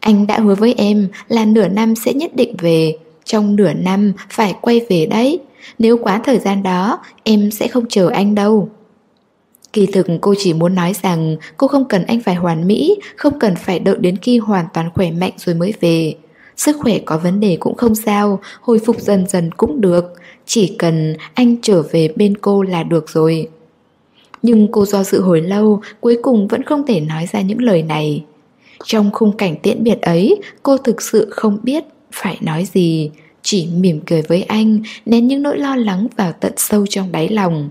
Anh đã hứa với em Là nửa năm sẽ nhất định về Trong nửa năm phải quay về đấy Nếu quá thời gian đó Em sẽ không chờ anh đâu Kỳ thực cô chỉ muốn nói rằng cô không cần anh phải hoàn mỹ, không cần phải đợi đến khi hoàn toàn khỏe mạnh rồi mới về. Sức khỏe có vấn đề cũng không sao, hồi phục dần dần cũng được, chỉ cần anh trở về bên cô là được rồi. Nhưng cô do dự hồi lâu, cuối cùng vẫn không thể nói ra những lời này. Trong khung cảnh tiễn biệt ấy, cô thực sự không biết phải nói gì, chỉ mỉm cười với anh, nén những nỗi lo lắng vào tận sâu trong đáy lòng.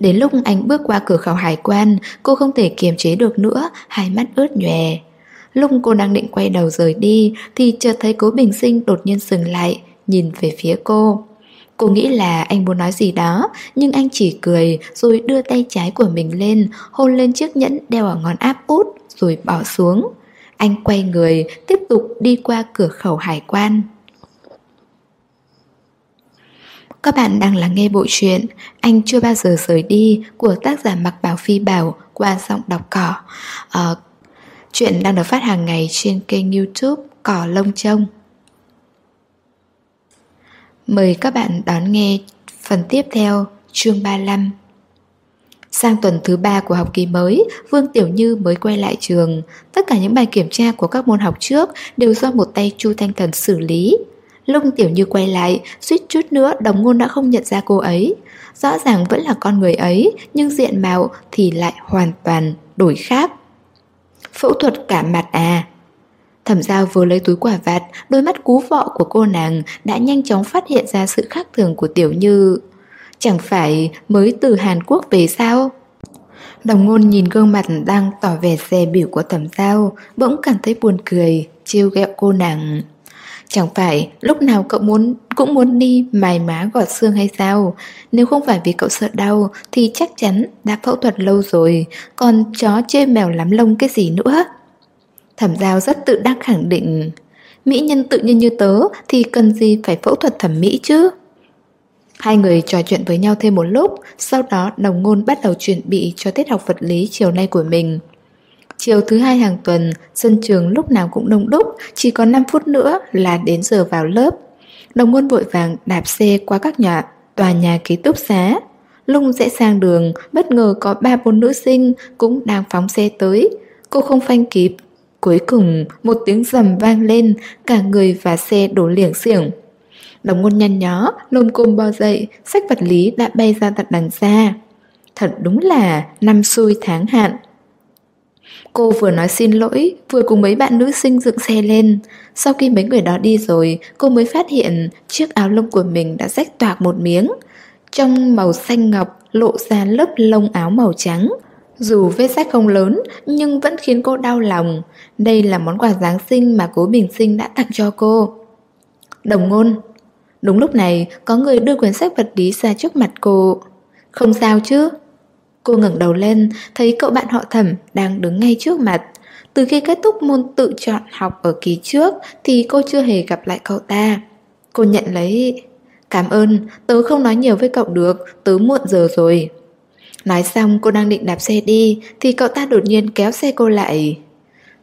Đến lúc anh bước qua cửa khẩu hải quan, cô không thể kiềm chế được nữa, hai mắt ướt nhòe. Lúc cô đang định quay đầu rời đi thì chợt thấy cố bình sinh đột nhiên dừng lại, nhìn về phía cô. Cô nghĩ là anh muốn nói gì đó, nhưng anh chỉ cười rồi đưa tay trái của mình lên, hôn lên chiếc nhẫn đeo ở ngón áp út rồi bỏ xuống. Anh quay người, tiếp tục đi qua cửa khẩu hải quan. Các bạn đang lắng nghe bộ truyện Anh chưa bao giờ rời đi của tác giả Mặc Bảo Phi Bảo qua giọng đọc cỏ. À, chuyện đang được phát hàng ngày trên kênh youtube Cỏ Lông Trông. Mời các bạn đón nghe phần tiếp theo chương 35. Sang tuần thứ ba của học kỳ mới, Vương Tiểu Như mới quay lại trường. Tất cả những bài kiểm tra của các môn học trước đều do một tay Chu Thanh Thần xử lý. Lúc Tiểu Như quay lại, suýt chút nữa đồng ngôn đã không nhận ra cô ấy. Rõ ràng vẫn là con người ấy, nhưng diện mạo thì lại hoàn toàn đổi khác. Phẫu thuật cả mặt à? Thẩm giao vừa lấy túi quả vặt, đôi mắt cú vọ của cô nàng đã nhanh chóng phát hiện ra sự khác thường của Tiểu Như. Chẳng phải mới từ Hàn Quốc về sao? Đồng ngôn nhìn gương mặt đang tỏ vẻ dè biểu của thẩm giao, bỗng cảm thấy buồn cười, trêu ghẹo cô nàng. Chẳng phải lúc nào cậu muốn cũng muốn đi mài má gọt xương hay sao? Nếu không phải vì cậu sợ đau thì chắc chắn đã phẫu thuật lâu rồi, còn chó chê mèo lắm lông cái gì nữa. Thẩm giao rất tự đắc khẳng định, mỹ nhân tự nhiên như tớ thì cần gì phải phẫu thuật thẩm mỹ chứ? Hai người trò chuyện với nhau thêm một lúc, sau đó đồng ngôn bắt đầu chuẩn bị cho tiết học vật lý chiều nay của mình. Chiều thứ hai hàng tuần, sân trường lúc nào cũng đông đúc, chỉ còn 5 phút nữa là đến giờ vào lớp. Đồng ngôn vội vàng đạp xe qua các nhà, tòa nhà ký túc xá. Lung rẽ sang đường, bất ngờ có ba bốn nữ sinh cũng đang phóng xe tới. Cô không phanh kịp. Cuối cùng, một tiếng rầm vang lên, cả người và xe đổ liệng xiểng. Đồng ngôn nhăn nhó, lồm cồm bò dậy, sách vật lý đã bay ra tận đằng xa. Thật đúng là năm xui tháng hạn. Cô vừa nói xin lỗi, vừa cùng mấy bạn nữ sinh dựng xe lên. Sau khi mấy người đó đi rồi, cô mới phát hiện chiếc áo lông của mình đã rách toạc một miếng. Trong màu xanh ngọc lộ ra lớp lông áo màu trắng. Dù vết rách không lớn, nhưng vẫn khiến cô đau lòng. Đây là món quà Giáng sinh mà cố Bình Sinh đã tặng cho cô. Đồng ngôn Đúng lúc này, có người đưa quyển sách vật lý ra trước mặt cô. Không sao chứ? Cô ngẩng đầu lên, thấy cậu bạn họ thẩm đang đứng ngay trước mặt. Từ khi kết thúc môn tự chọn học ở kỳ trước thì cô chưa hề gặp lại cậu ta. Cô nhận lấy... Cảm ơn, tớ không nói nhiều với cậu được, tớ muộn giờ rồi. Nói xong cô đang định đạp xe đi thì cậu ta đột nhiên kéo xe cô lại.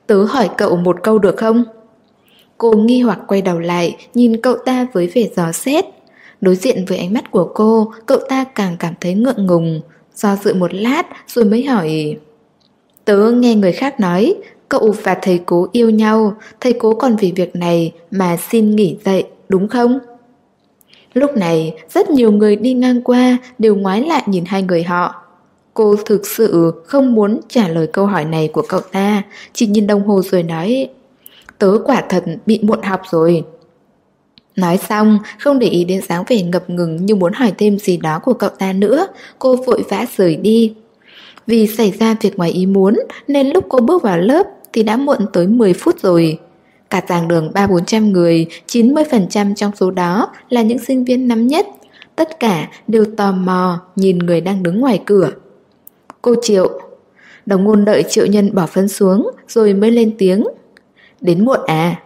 Tớ hỏi cậu một câu được không? Cô nghi hoặc quay đầu lại, nhìn cậu ta với vẻ gió xét. Đối diện với ánh mắt của cô, cậu ta càng cảm thấy ngượng ngùng. Do dự một lát rồi mới hỏi Tớ nghe người khác nói Cậu và thầy cố yêu nhau Thầy cố còn vì việc này mà xin nghỉ dạy đúng không? Lúc này rất nhiều người đi ngang qua đều ngoái lại nhìn hai người họ Cô thực sự không muốn trả lời câu hỏi này của cậu ta Chỉ nhìn đồng hồ rồi nói Tớ quả thật bị muộn học rồi Nói xong, không để ý đến dáng vẻ ngập ngừng như muốn hỏi thêm gì đó của cậu ta nữa, cô vội vã rời đi. Vì xảy ra việc ngoài ý muốn nên lúc cô bước vào lớp thì đã muộn tới 10 phút rồi. Cả giảng đường 3-400 người, 90% trong số đó là những sinh viên năm nhất. Tất cả đều tò mò nhìn người đang đứng ngoài cửa. Cô Triệu Đồng ngôn đợi Triệu Nhân bỏ phân xuống rồi mới lên tiếng. Đến muộn à?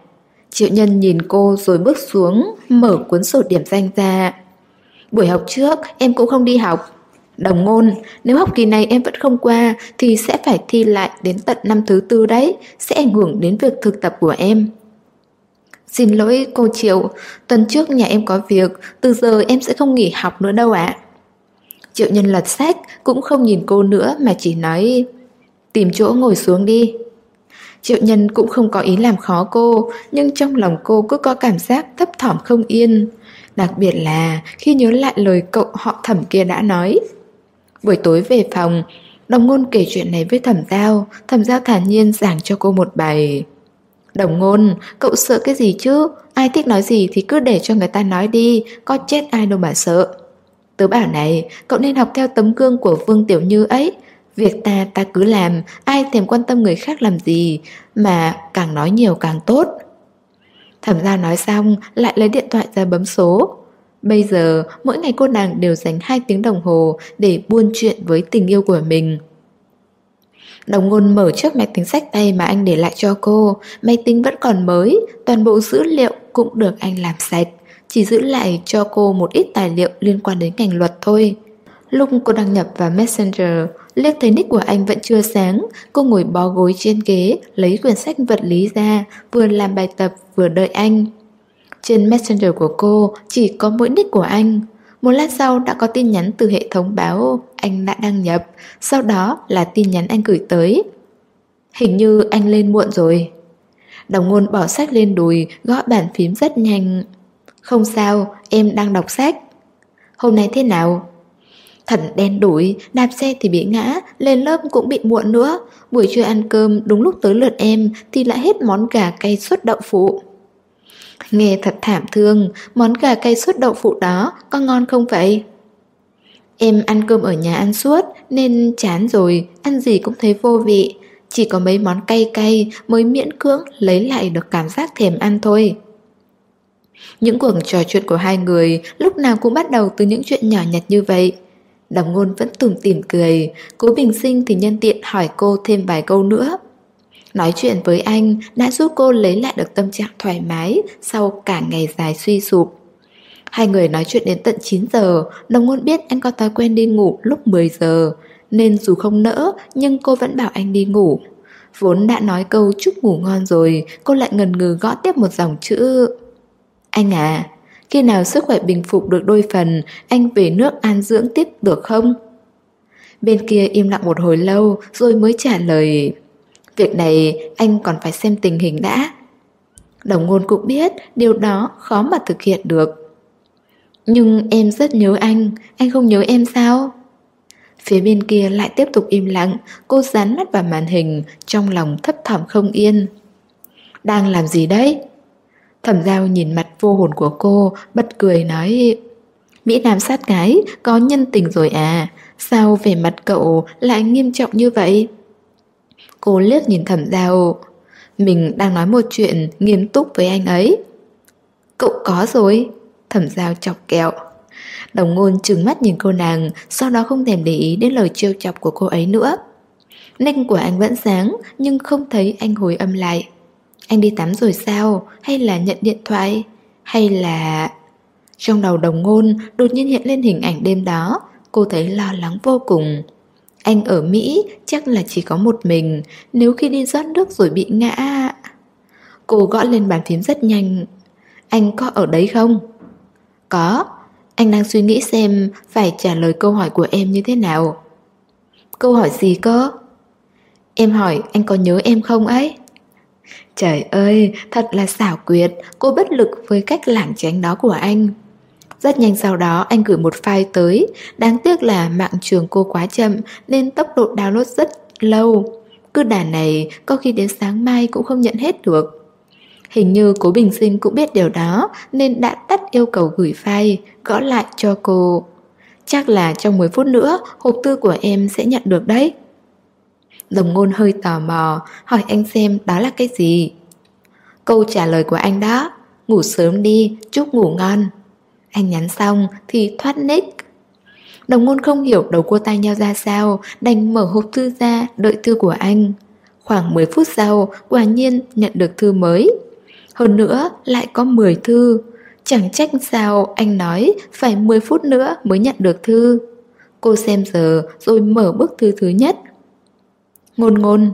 Triệu Nhân nhìn cô rồi bước xuống, mở cuốn sổ điểm danh ra. Buổi học trước em cũng không đi học. Đồng ngôn, nếu học kỳ này em vẫn không qua thì sẽ phải thi lại đến tận năm thứ tư đấy, sẽ ảnh hưởng đến việc thực tập của em. Xin lỗi cô Triệu, tuần trước nhà em có việc, từ giờ em sẽ không nghỉ học nữa đâu ạ. Triệu nhân lật sách, cũng không nhìn cô nữa mà chỉ nói Tìm chỗ ngồi xuống đi. Triệu nhân cũng không có ý làm khó cô, nhưng trong lòng cô cứ có cảm giác thấp thỏm không yên. Đặc biệt là khi nhớ lại lời cậu họ thẩm kia đã nói. Buổi tối về phòng, đồng ngôn kể chuyện này với thẩm giao, thẩm giao thản nhiên giảng cho cô một bài. Đồng ngôn, cậu sợ cái gì chứ? Ai thích nói gì thì cứ để cho người ta nói đi, có chết ai đâu mà sợ. Tớ bảo này, cậu nên học theo tấm gương của Vương Tiểu Như ấy. Việc ta ta cứ làm, ai thèm quan tâm người khác làm gì, mà càng nói nhiều càng tốt. Thẩm giao nói xong, lại lấy điện thoại ra bấm số. Bây giờ, mỗi ngày cô nàng đều dành 2 tiếng đồng hồ để buôn chuyện với tình yêu của mình. Đồng ngôn mở chiếc máy tính sách tay mà anh để lại cho cô Máy tính vẫn còn mới Toàn bộ dữ liệu cũng được anh làm sạch Chỉ giữ lại cho cô một ít tài liệu liên quan đến ngành luật thôi Lúc cô đăng nhập vào Messenger Liếc thấy nick của anh vẫn chưa sáng Cô ngồi bó gối trên ghế Lấy quyển sách vật lý ra Vừa làm bài tập vừa đợi anh Trên Messenger của cô Chỉ có mỗi nick của anh một lát sau đã có tin nhắn từ hệ thống báo anh đã đăng nhập, sau đó là tin nhắn anh gửi tới. Hình như anh lên muộn rồi. Đồng ngôn bỏ sách lên đùi, gõ bàn phím rất nhanh. Không sao, em đang đọc sách. Hôm nay thế nào? Thần đen đủi, đạp xe thì bị ngã, lên lớp cũng bị muộn nữa. Buổi trưa ăn cơm đúng lúc tới lượt em thì lại hết món gà cay suốt đậu phụ. Nghe thật thảm thương, món gà cay suốt đậu phụ đó có ngon không vậy? Em ăn cơm ở nhà ăn suốt nên chán rồi, ăn gì cũng thấy vô vị. Chỉ có mấy món cay cay mới miễn cưỡng lấy lại được cảm giác thèm ăn thôi. Những cuộc trò chuyện của hai người lúc nào cũng bắt đầu từ những chuyện nhỏ nhặt như vậy. Đồng ngôn vẫn tủm tỉm cười, cố bình sinh thì nhân tiện hỏi cô thêm vài câu nữa. Nói chuyện với anh đã giúp cô lấy lại được tâm trạng thoải mái sau cả ngày dài suy sụp. Hai người nói chuyện đến tận 9 giờ, đồng ngôn biết anh có thói quen đi ngủ lúc 10 giờ, nên dù không nỡ nhưng cô vẫn bảo anh đi ngủ. Vốn đã nói câu chúc ngủ ngon rồi, cô lại ngần ngừ gõ tiếp một dòng chữ. Anh à, khi nào sức khỏe bình phục được đôi phần, anh về nước an dưỡng tiếp được không? Bên kia im lặng một hồi lâu rồi mới trả lời Việc này anh còn phải xem tình hình đã. Đồng ngôn cũng biết điều đó khó mà thực hiện được. Nhưng em rất nhớ anh, anh không nhớ em sao? Phía bên kia lại tiếp tục im lặng, cô dán mắt vào màn hình, trong lòng thấp thỏm không yên. Đang làm gì đấy? Thẩm giao nhìn mặt vô hồn của cô, bật cười nói Mỹ Nam sát gái, có nhân tình rồi à, sao về mặt cậu lại nghiêm trọng như vậy? Cô liếc nhìn thẩm giao Mình đang nói một chuyện nghiêm túc với anh ấy. Cậu có rồi. Thẩm giao chọc kẹo. Đồng ngôn trừng mắt nhìn cô nàng Sau đó không thèm để ý đến lời trêu chọc của cô ấy nữa. Ninh của anh vẫn sáng Nhưng không thấy anh hồi âm lại. Anh đi tắm rồi sao? Hay là nhận điện thoại? Hay là... Trong đầu đồng ngôn đột nhiên hiện lên hình ảnh đêm đó. Cô thấy lo lắng vô cùng. Anh ở Mỹ, chắc là chỉ có một mình. Nếu khi đi rót nước rồi bị ngã. Cô gõ lên bàn phím rất nhanh. Anh có ở đấy không? Có. Anh đang suy nghĩ xem Phải trả lời câu hỏi của em như thế nào. Câu hỏi gì cơ? Em hỏi, anh có nhớ em không ấy? Trời ơi, thật là xảo quyệt Cô bất lực với cách lảng tránh đó của anh. Rất nhanh sau đó anh gửi một file tới. Đáng tiếc là mạng trường cô quá chậm Nên tốc độ download rất lâu. Cứ đà này có khi đến sáng mai cũng không nhận hết được. Hình như cố Bình Sinh cũng biết điều đó Nên đã tắt yêu cầu gửi file Gõ lại cho cô. Chắc là trong 10 phút nữa Hộp thư của em sẽ nhận được đấy. Đồng ngôn hơi tò mò Hỏi anh xem đó là cái gì. Câu trả lời của anh đó Ngủ sớm đi, chúc ngủ ngon. Anh nhắn xong thì thoát nick Đồng ngôn không hiểu đầu cô tay nhau ra sao Đành mở hộp thư ra đợi thư của anh. Khoảng 10 phút sau Quả nhiên nhận được thư mới. Hơn nữa lại có 10 thư. Chẳng trách sao anh nói Phải 10 phút nữa mới nhận được thư. Cô xem giờ rồi mở bức thư thứ nhất Ngôn ngôn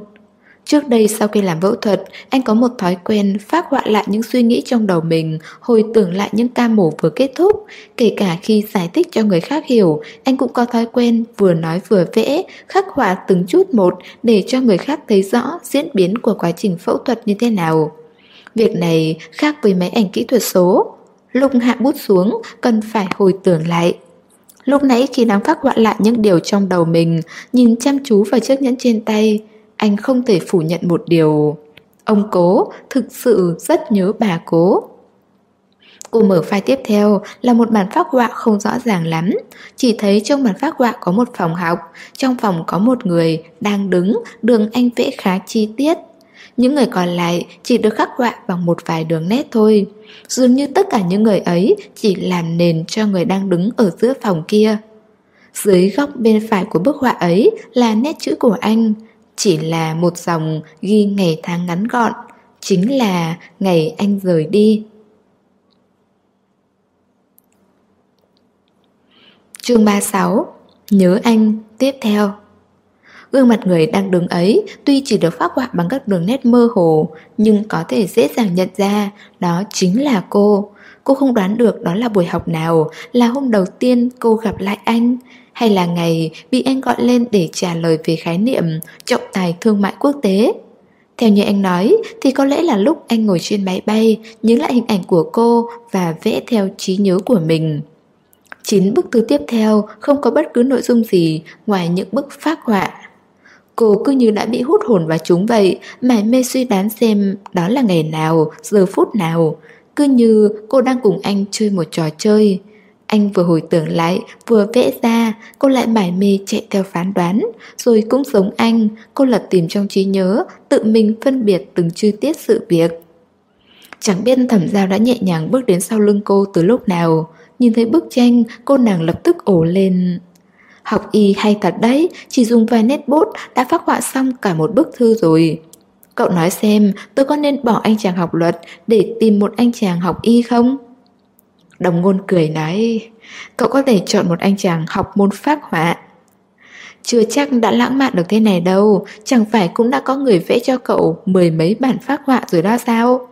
Trước đây sau khi làm phẫu thuật, anh có một thói quen phát họa lại những suy nghĩ trong đầu mình, hồi tưởng lại những ca mổ vừa kết thúc. Kể cả khi giải thích cho người khác hiểu, anh cũng có thói quen vừa nói vừa vẽ, khắc họa từng chút một để cho người khác thấy rõ diễn biến của quá trình phẫu thuật như thế nào. Việc này khác với máy ảnh kỹ thuật số. Lúc hạ bút xuống, cần phải hồi tưởng lại. Lúc nãy khi đang phát họa lại những điều trong đầu mình, nhìn chăm chú vào chiếc nhẫn trên tay, anh không thể phủ nhận một điều. Ông cố thực sự rất nhớ bà cố. Cô mở file tiếp theo là một bản phác họa không rõ ràng lắm Chỉ thấy trong bản phác họa có một phòng học Trong phòng có một người đang đứng Đường anh vẽ khá chi tiết những người còn lại chỉ được khắc họa bằng một vài đường nét thôi. Dường như tất cả những người ấy chỉ làm nền cho người đang đứng ở giữa phòng kia. Dưới góc bên phải của bức họa ấy là nét chữ của anh. Chỉ là một dòng ghi ngày tháng ngắn gọn, chính là ngày anh rời đi. Chương 36 Nhớ anh. Tiếp theo. Gương mặt người đang đứng ấy tuy chỉ được phát họa bằng các đường nét mơ hồ nhưng có thể dễ dàng nhận ra đó chính là cô. Cô không đoán được đó là buổi học nào, là hôm đầu tiên cô gặp lại anh, hay là ngày bị anh gọi lên để trả lời về khái niệm trọng tài thương mại quốc tế. Theo như anh nói thì có lẽ là lúc anh ngồi trên máy bay nhớ lại hình ảnh của cô và vẽ theo trí nhớ của mình. Chín bức thư tiếp theo không có bất cứ nội dung gì ngoài những bức phác họa. Cô cứ như đã bị hút hồn vào chúng vậy, mải mê suy đoán xem đó là ngày nào, giờ phút nào. Cứ như cô đang cùng anh chơi một trò chơi. Anh vừa hồi tưởng lại, vừa vẽ ra, cô lại mải mê chạy theo phán đoán. Rồi cũng giống anh, cô lật tìm trong trí nhớ, tự mình phân biệt từng chi tiết sự việc. Chẳng biết thẩm giao đã nhẹ nhàng bước đến sau lưng cô từ lúc nào. Nhìn thấy bức tranh, cô nàng lập tức ổ lên. Học y hay thật đấy, chỉ dùng vài nét bút đã phát họa xong cả một bức thư rồi. Cậu nói xem tôi có nên bỏ anh chàng học luật để tìm một anh chàng học y không? Đồng ngôn cười nói Cậu có thể chọn một anh chàng học môn phác họa Chưa chắc đã lãng mạn được thế này đâu Chẳng phải cũng đã có người vẽ cho cậu Mười mấy bản phác họa rồi đó sao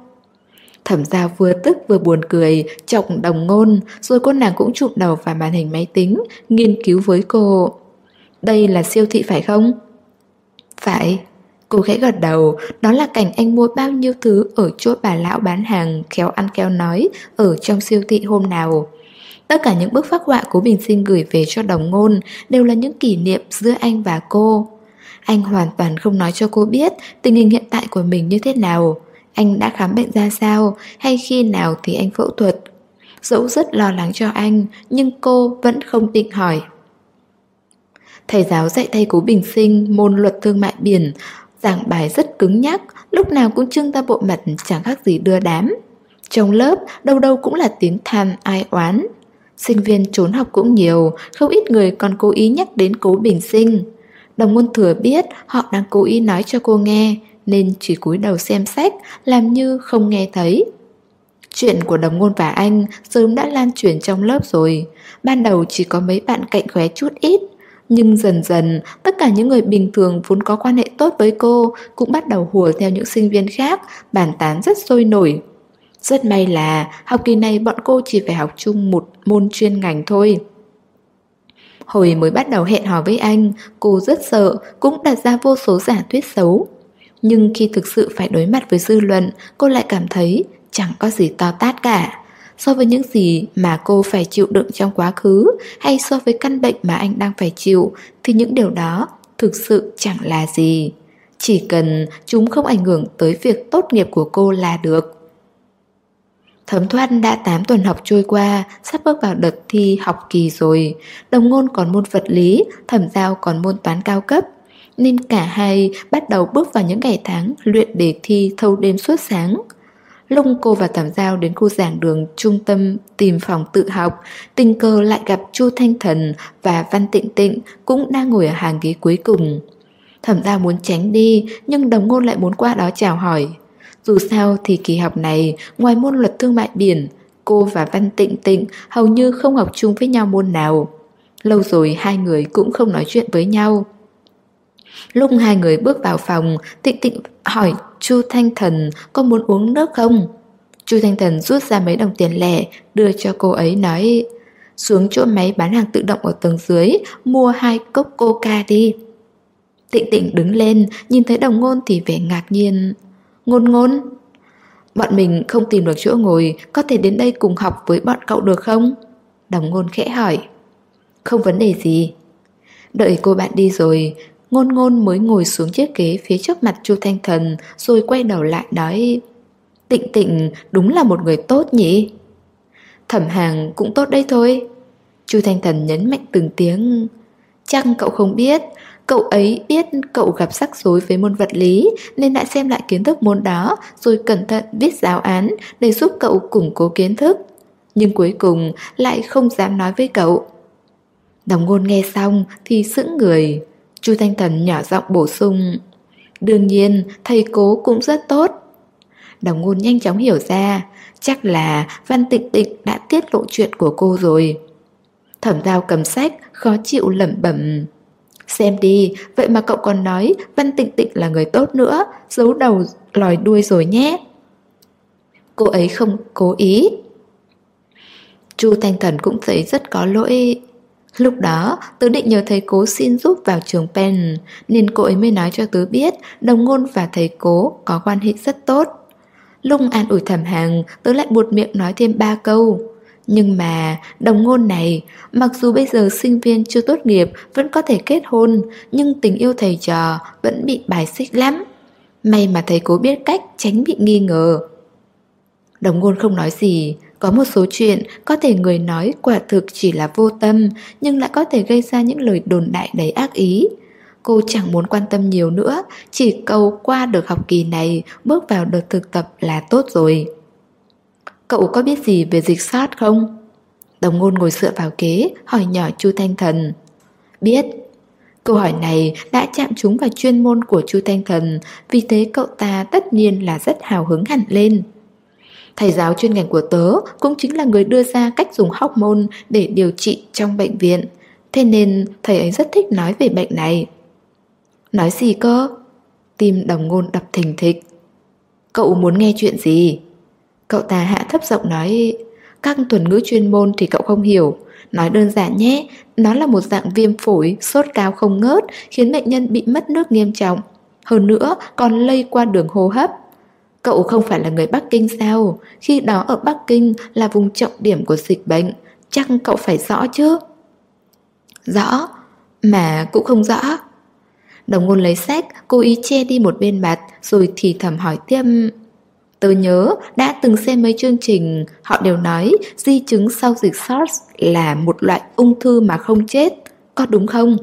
Thẩm gia vừa tức vừa buồn cười trọng đồng ngôn Rồi cô nàng cũng chụp đầu vào màn hình máy tính Nghiên cứu với cô Đây là siêu thị phải không? Phải Cô khẽ gật đầu, đó là cảnh anh mua bao nhiêu thứ ở chỗ bà lão bán hàng khéo ăn khéo nói ở trong siêu thị hôm nào. Tất cả những bức phác họa của Bình Sinh gửi về cho đồng ngôn đều là những kỷ niệm giữa anh và cô. Anh hoàn toàn không nói cho cô biết tình hình hiện tại của mình như thế nào. Anh đã khám bệnh ra sao hay khi nào thì anh phẫu thuật. Dẫu rất lo lắng cho anh nhưng cô vẫn không định hỏi. Thầy giáo dạy thầy cú Bình Sinh môn luật thương mại biển Giảng bài rất cứng nhắc, lúc nào cũng trưng ra bộ mặt chẳng khác gì đưa đám. Trong lớp, đâu đâu cũng là tiếng than ai oán. Sinh viên trốn học cũng nhiều, không ít người còn cố ý nhắc đến cố bình sinh. Đồng ngôn thừa biết họ đang cố ý nói cho cô nghe, nên chỉ cúi đầu xem sách, làm như không nghe thấy. Chuyện của đồng ngôn và anh sớm đã lan truyền trong lớp rồi. Ban đầu chỉ có mấy bạn cạnh khóe chút ít, nhưng dần dần, tất cả những người bình thường vốn có quan hệ tốt với cô cũng bắt đầu hùa theo những sinh viên khác, bàn tán rất sôi nổi. Rất may là học kỳ này bọn cô chỉ phải học chung một môn chuyên ngành thôi. Hồi mới bắt đầu hẹn hò với anh, cô rất sợ, cũng đặt ra vô số giả thuyết xấu. Nhưng khi thực sự phải đối mặt với dư luận, cô lại cảm thấy chẳng có gì to tát cả so với những gì mà cô phải chịu đựng trong quá khứ hay so với căn bệnh mà anh đang phải chịu thì những điều đó thực sự chẳng là gì. Chỉ cần chúng không ảnh hưởng tới việc tốt nghiệp của cô là được. Thấm thoát đã 8 tuần học trôi qua, sắp bước vào đợt thi học kỳ rồi. Đồng ngôn còn môn vật lý, thẩm giao còn môn toán cao cấp. Nên cả hai bắt đầu bước vào những ngày tháng luyện đề thi thâu đêm suốt sáng. Lúc cô và Thẩm Giao đến khu giảng đường trung tâm tìm phòng tự học, tình cờ lại gặp Chu Thanh Thần và Văn Tịnh Tịnh cũng đang ngồi ở hàng ghế cuối cùng. Thẩm Giao muốn tránh đi, nhưng đồng ngôn lại muốn qua đó chào hỏi. Dù sao thì kỳ học này, ngoài môn luật thương mại biển, cô và Văn Tịnh Tịnh hầu như không học chung với nhau môn nào. Lâu rồi hai người cũng không nói chuyện với nhau. Lúc hai người bước vào phòng, Tịnh Tịnh hỏi Chu Thanh Thần có muốn uống nước không? Chu Thanh Thần rút ra mấy đồng tiền lẻ, đưa cho cô ấy nói xuống chỗ máy bán hàng tự động ở tầng dưới, mua hai cốc coca đi. Tịnh tịnh đứng lên, nhìn thấy đồng ngôn thì vẻ ngạc nhiên. Ngôn ngôn, bọn mình không tìm được chỗ ngồi, có thể đến đây cùng học với bọn cậu được không? Đồng ngôn khẽ hỏi. Không vấn đề gì. Đợi cô bạn đi rồi, ngôn ngôn mới ngồi xuống chiếc ghế phía trước mặt Chu Thanh Thần rồi quay đầu lại nói Tịnh tịnh đúng là một người tốt nhỉ? Thẩm hàng cũng tốt đây thôi. Chu Thanh Thần nhấn mạnh từng tiếng. Chăng cậu không biết, cậu ấy biết cậu gặp rắc rối với môn vật lý nên đã xem lại kiến thức môn đó rồi cẩn thận viết giáo án để giúp cậu củng cố kiến thức. Nhưng cuối cùng lại không dám nói với cậu. Đồng ngôn nghe xong thì sững người. Chu Thanh Thần nhỏ giọng bổ sung. Đương nhiên, thầy cố cũng rất tốt. Đồng ngôn nhanh chóng hiểu ra, chắc là Văn Tịnh Tịnh đã tiết lộ chuyện của cô rồi. Thẩm giao cầm sách, khó chịu lẩm bẩm. Xem đi, vậy mà cậu còn nói Văn Tịnh Tịnh là người tốt nữa, giấu đầu lòi đuôi rồi nhé. Cô ấy không cố ý. Chu Thanh Thần cũng thấy rất có lỗi. Lúc đó, tớ định nhờ thầy cố xin giúp vào trường Penn, nên cô ấy mới nói cho tớ biết đồng ngôn và thầy cố có quan hệ rất tốt. Lúc an ủi thẩm hàng, tớ lại buột miệng nói thêm ba câu. Nhưng mà, đồng ngôn này, mặc dù bây giờ sinh viên chưa tốt nghiệp vẫn có thể kết hôn, nhưng tình yêu thầy trò vẫn bị bài xích lắm. May mà thầy cố biết cách tránh bị nghi ngờ. Đồng ngôn không nói gì, có một số chuyện có thể người nói quả thực chỉ là vô tâm nhưng lại có thể gây ra những lời đồn đại đầy ác ý. Cô chẳng muốn quan tâm nhiều nữa, chỉ cầu qua được học kỳ này, bước vào đợt thực tập là tốt rồi. Cậu có biết gì về dịch sát không? Đồng ngôn ngồi dựa vào kế, hỏi nhỏ Chu Thanh Thần. Biết. Câu hỏi này đã chạm trúng vào chuyên môn của Chu Thanh Thần, vì thế cậu ta tất nhiên là rất hào hứng hẳn lên. Thầy giáo chuyên ngành của tớ cũng chính là người đưa ra cách dùng hormone để điều trị trong bệnh viện. Thế nên thầy ấy rất thích nói về bệnh này. Nói gì cơ? Tim đồng ngôn đập thình thịch. Cậu muốn nghe chuyện gì? Cậu ta hạ thấp giọng nói Các thuật ngữ chuyên môn thì cậu không hiểu Nói đơn giản nhé Nó là một dạng viêm phổi, sốt cao không ngớt Khiến bệnh nhân bị mất nước nghiêm trọng Hơn nữa còn lây qua đường hô hấp Cậu không phải là người Bắc Kinh sao? Khi đó ở Bắc Kinh là vùng trọng điểm của dịch bệnh. Chắc cậu phải rõ chứ? Rõ. Mà cũng không rõ. Đồng ngôn lấy sách Cố ý che đi một bên mặt, Rồi thì thầm hỏi tiếp. Tớ nhớ, đã từng xem mấy chương trình, Họ đều nói di chứng sau dịch SARS Là một loại ung thư mà không chết. Có đúng không?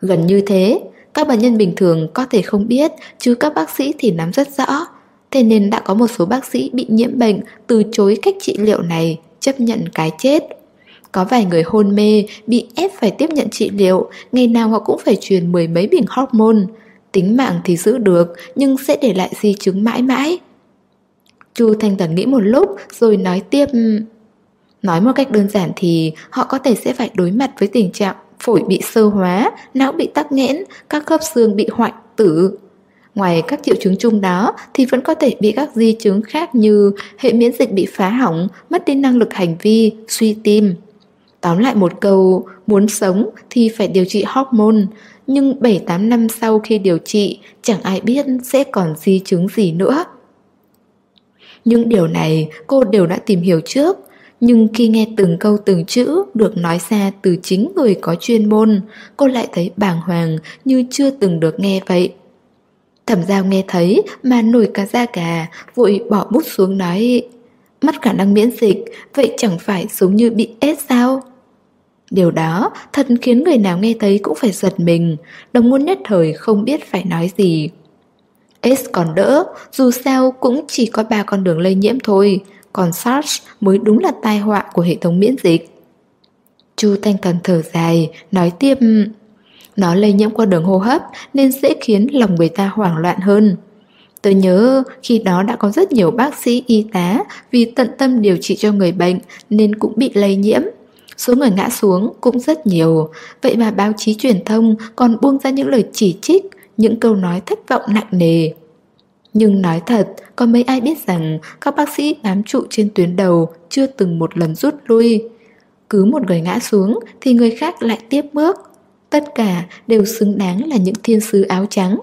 Gần như thế. Các bệnh nhân bình thường có thể không biết, Chứ các bác sĩ thì nắm rất rõ. Thế nên đã có một số bác sĩ bị nhiễm bệnh từ chối cách trị liệu này, chấp nhận cái chết. Có vài người hôn mê, bị ép phải tiếp nhận trị liệu, ngày nào họ cũng phải truyền mười mấy bình hormone. Tính mạng thì giữ được, nhưng sẽ để lại di chứng mãi mãi. Chu Thanh Tần nghĩ một lúc rồi nói tiếp Nói một cách đơn giản thì họ có thể sẽ phải đối mặt với tình trạng phổi bị sơ hóa, não bị tắc nghẽn, các khớp xương bị hoại tử. Ngoài các triệu chứng chung đó thì vẫn có thể bị các di chứng khác như hệ miễn dịch bị phá hỏng, mất đi năng lực hành vi, suy tim. Tóm lại một câu, muốn sống thì phải điều trị hormone, nhưng 7-8 năm sau khi điều trị chẳng ai biết sẽ còn di chứng gì nữa. Những điều này cô đều đã tìm hiểu trước, nhưng khi nghe từng câu từng chữ được nói ra từ chính người có chuyên môn, cô lại thấy bàng hoàng như chưa từng được nghe vậy. Thẩm giao nghe thấy mà nổi cả da gà, vội bỏ bút xuống nói Mất khả năng miễn dịch, vậy chẳng phải giống như bị ép sao? Điều đó thật khiến người nào nghe thấy cũng phải giật mình, đồng ngôn nhất thời không biết phải nói gì. S còn đỡ, dù sao cũng chỉ có ba con đường lây nhiễm thôi, còn SARS mới đúng là tai họa của hệ thống miễn dịch. Chu Thanh Thần thở dài, nói tiếp nó lây nhiễm qua đường hô hấp nên dễ khiến lòng người ta hoảng loạn hơn. Tôi nhớ khi đó đã có rất nhiều bác sĩ y tá vì tận tâm điều trị cho người bệnh nên cũng bị lây nhiễm. Số người ngã xuống cũng rất nhiều, vậy mà báo chí truyền thông còn buông ra những lời chỉ trích, những câu nói thất vọng nặng nề. Nhưng nói thật, có mấy ai biết rằng các bác sĩ bám trụ trên tuyến đầu chưa từng một lần rút lui. Cứ một người ngã xuống thì người khác lại tiếp bước. Tất cả đều xứng đáng là những thiên sứ áo trắng.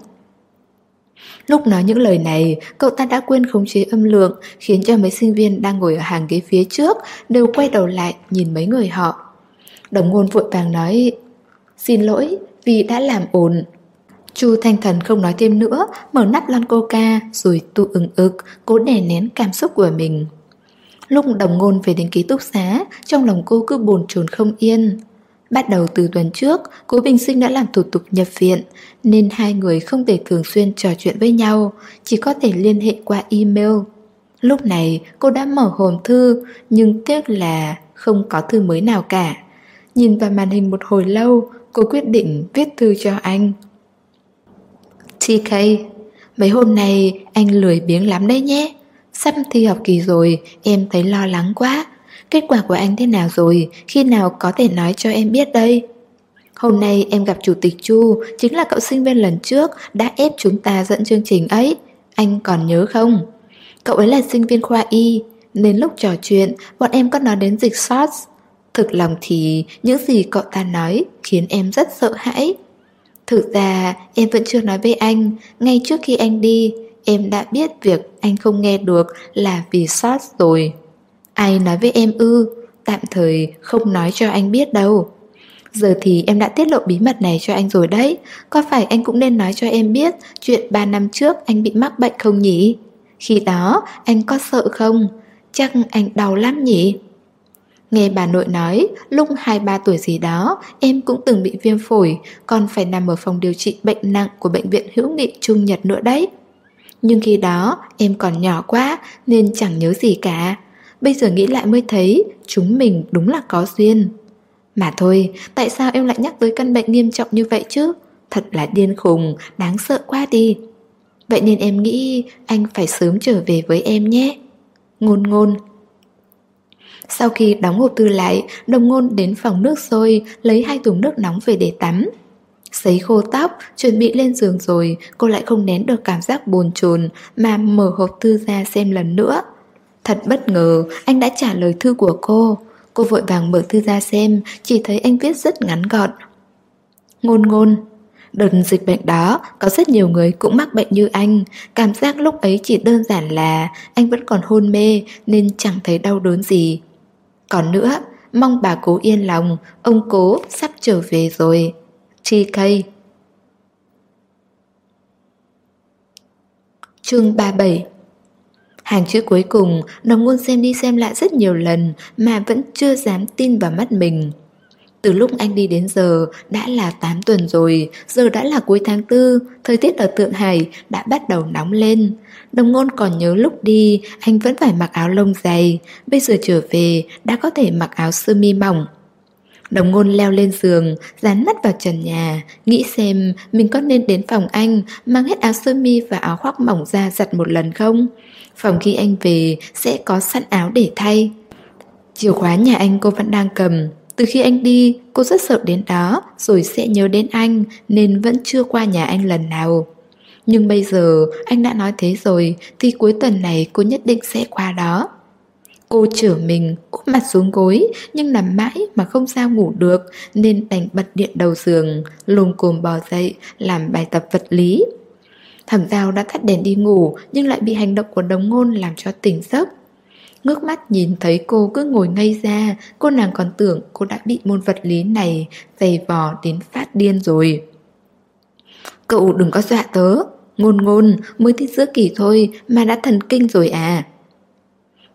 Lúc nói những lời này, cậu ta đã quên khống chế âm lượng, khiến cho mấy sinh viên đang ngồi ở hàng ghế phía trước đều quay đầu lại nhìn mấy người họ. Đồng ngôn vội vàng nói, xin lỗi vì đã làm ồn. Chu Thanh Thần không nói thêm nữa, mở nắp lon coca rồi tụ ứng ực, cố đè nén cảm xúc của mình. Lúc đồng ngôn về đến ký túc xá, trong lòng cô cứ bồn chồn không yên. Bắt đầu từ tuần trước, cố Bình Sinh đã làm thủ tục nhập viện, nên hai người không thể thường xuyên trò chuyện với nhau, chỉ có thể liên hệ qua email. Lúc này cô đã mở hòm thư, nhưng tiếc là không có thư mới nào cả. Nhìn vào màn hình một hồi lâu, cô quyết định viết thư cho anh. TK, mấy hôm nay anh lười biếng lắm đấy nhé. Sắp thi học kỳ rồi, em thấy lo lắng quá. Kết quả của anh thế nào rồi, khi nào có thể nói cho em biết đây? Hôm nay em gặp chủ tịch Chu, chính là cậu sinh viên lần trước đã ép chúng ta dẫn chương trình ấy. Anh còn nhớ không? Cậu ấy là sinh viên khoa y, nên lúc trò chuyện, bọn em có nói đến dịch SARS. Thực lòng thì những gì cậu ta nói khiến em rất sợ hãi. Thực ra em vẫn chưa nói với anh, ngay trước khi anh đi, em đã biết việc anh không nghe được là vì SARS rồi. Ai nói với em ư, tạm thời không nói cho anh biết đâu. Giờ thì em đã tiết lộ bí mật này cho anh rồi đấy. Có phải anh cũng nên nói cho em biết Chuyện 3 năm trước anh bị mắc bệnh không nhỉ? Khi đó anh có sợ không? Chắc anh đau lắm nhỉ? Nghe bà nội nói Lúc 2-3 tuổi gì đó Em cũng từng bị viêm phổi Còn phải nằm ở phòng điều trị bệnh nặng Của bệnh viện hữu nghị Trung Nhật nữa đấy. Nhưng khi đó em còn nhỏ quá Nên chẳng nhớ gì cả. Bây giờ nghĩ lại mới thấy Chúng mình đúng là có duyên mà thôi, tại sao em lại nhắc tới căn bệnh nghiêm trọng như vậy chứ? Thật là điên khùng, đáng sợ quá đi. Vậy nên em nghĩ anh phải sớm trở về với em nhé. Ngôn ngôn Sau khi đóng hộp thư lại, đồng ngôn đến phòng nước sôi, lấy hai thùng nước nóng về để tắm. Sấy khô tóc, chuẩn bị lên giường rồi, cô lại không nén được cảm giác bồn chồn mà mở hộp thư ra xem lần nữa. Thật bất ngờ, anh đã trả lời thư của cô. Cô vội vàng mở thư ra xem, chỉ thấy anh viết rất ngắn gọn. Ngôn ngôn Đợt dịch bệnh đó, có rất nhiều người cũng mắc bệnh như anh. Cảm giác lúc ấy chỉ đơn giản là anh vẫn còn hôn mê nên chẳng thấy đau đớn gì. Còn nữa, mong bà cố yên lòng, ông cố sắp trở về rồi. Chi cây Chương 37 Hàng chữ cuối cùng, đồng ngôn xem đi xem lại rất nhiều lần mà vẫn chưa dám tin vào mắt mình. Từ lúc anh đi đến giờ đã là 8 tuần rồi, giờ đã là cuối tháng 4, thời tiết ở Thượng Hải đã bắt đầu nóng lên. Đồng ngôn còn nhớ lúc đi, anh vẫn phải mặc áo lông dày, bây giờ trở về đã có thể mặc áo sơ mi mỏng. Đồng ngôn leo lên giường, dán mắt vào trần nhà, nghĩ xem mình có nên đến phòng anh, mang hết áo sơ mi và áo khoác mỏng ra giặt một lần không? Phòng khi anh về sẽ có sẵn áo để thay. Chìa khóa nhà anh cô vẫn đang cầm. Từ khi anh đi, cô rất sợ đến đó, rồi sẽ nhớ đến anh, nên vẫn chưa qua nhà anh lần nào. Nhưng bây giờ anh đã nói thế rồi, thì cuối tuần này cô nhất định sẽ qua đó. Cô chở mình, úp mặt xuống gối, nhưng nằm mãi mà không sao ngủ được, nên đành bật điện đầu giường, lùng cồm bò dậy, làm bài tập vật lý. Thẩm Giao đã tắt đèn đi ngủ nhưng lại bị hành động của đồng ngôn làm cho tỉnh giấc. Ngước mắt nhìn thấy cô cứ ngồi ngây ra, cô nàng còn tưởng cô đã bị môn vật lý này dày vò đến phát điên rồi. Cậu đừng có dọa tớ, ngôn ngôn mới thi giữa kỳ thôi mà đã thần kinh rồi à.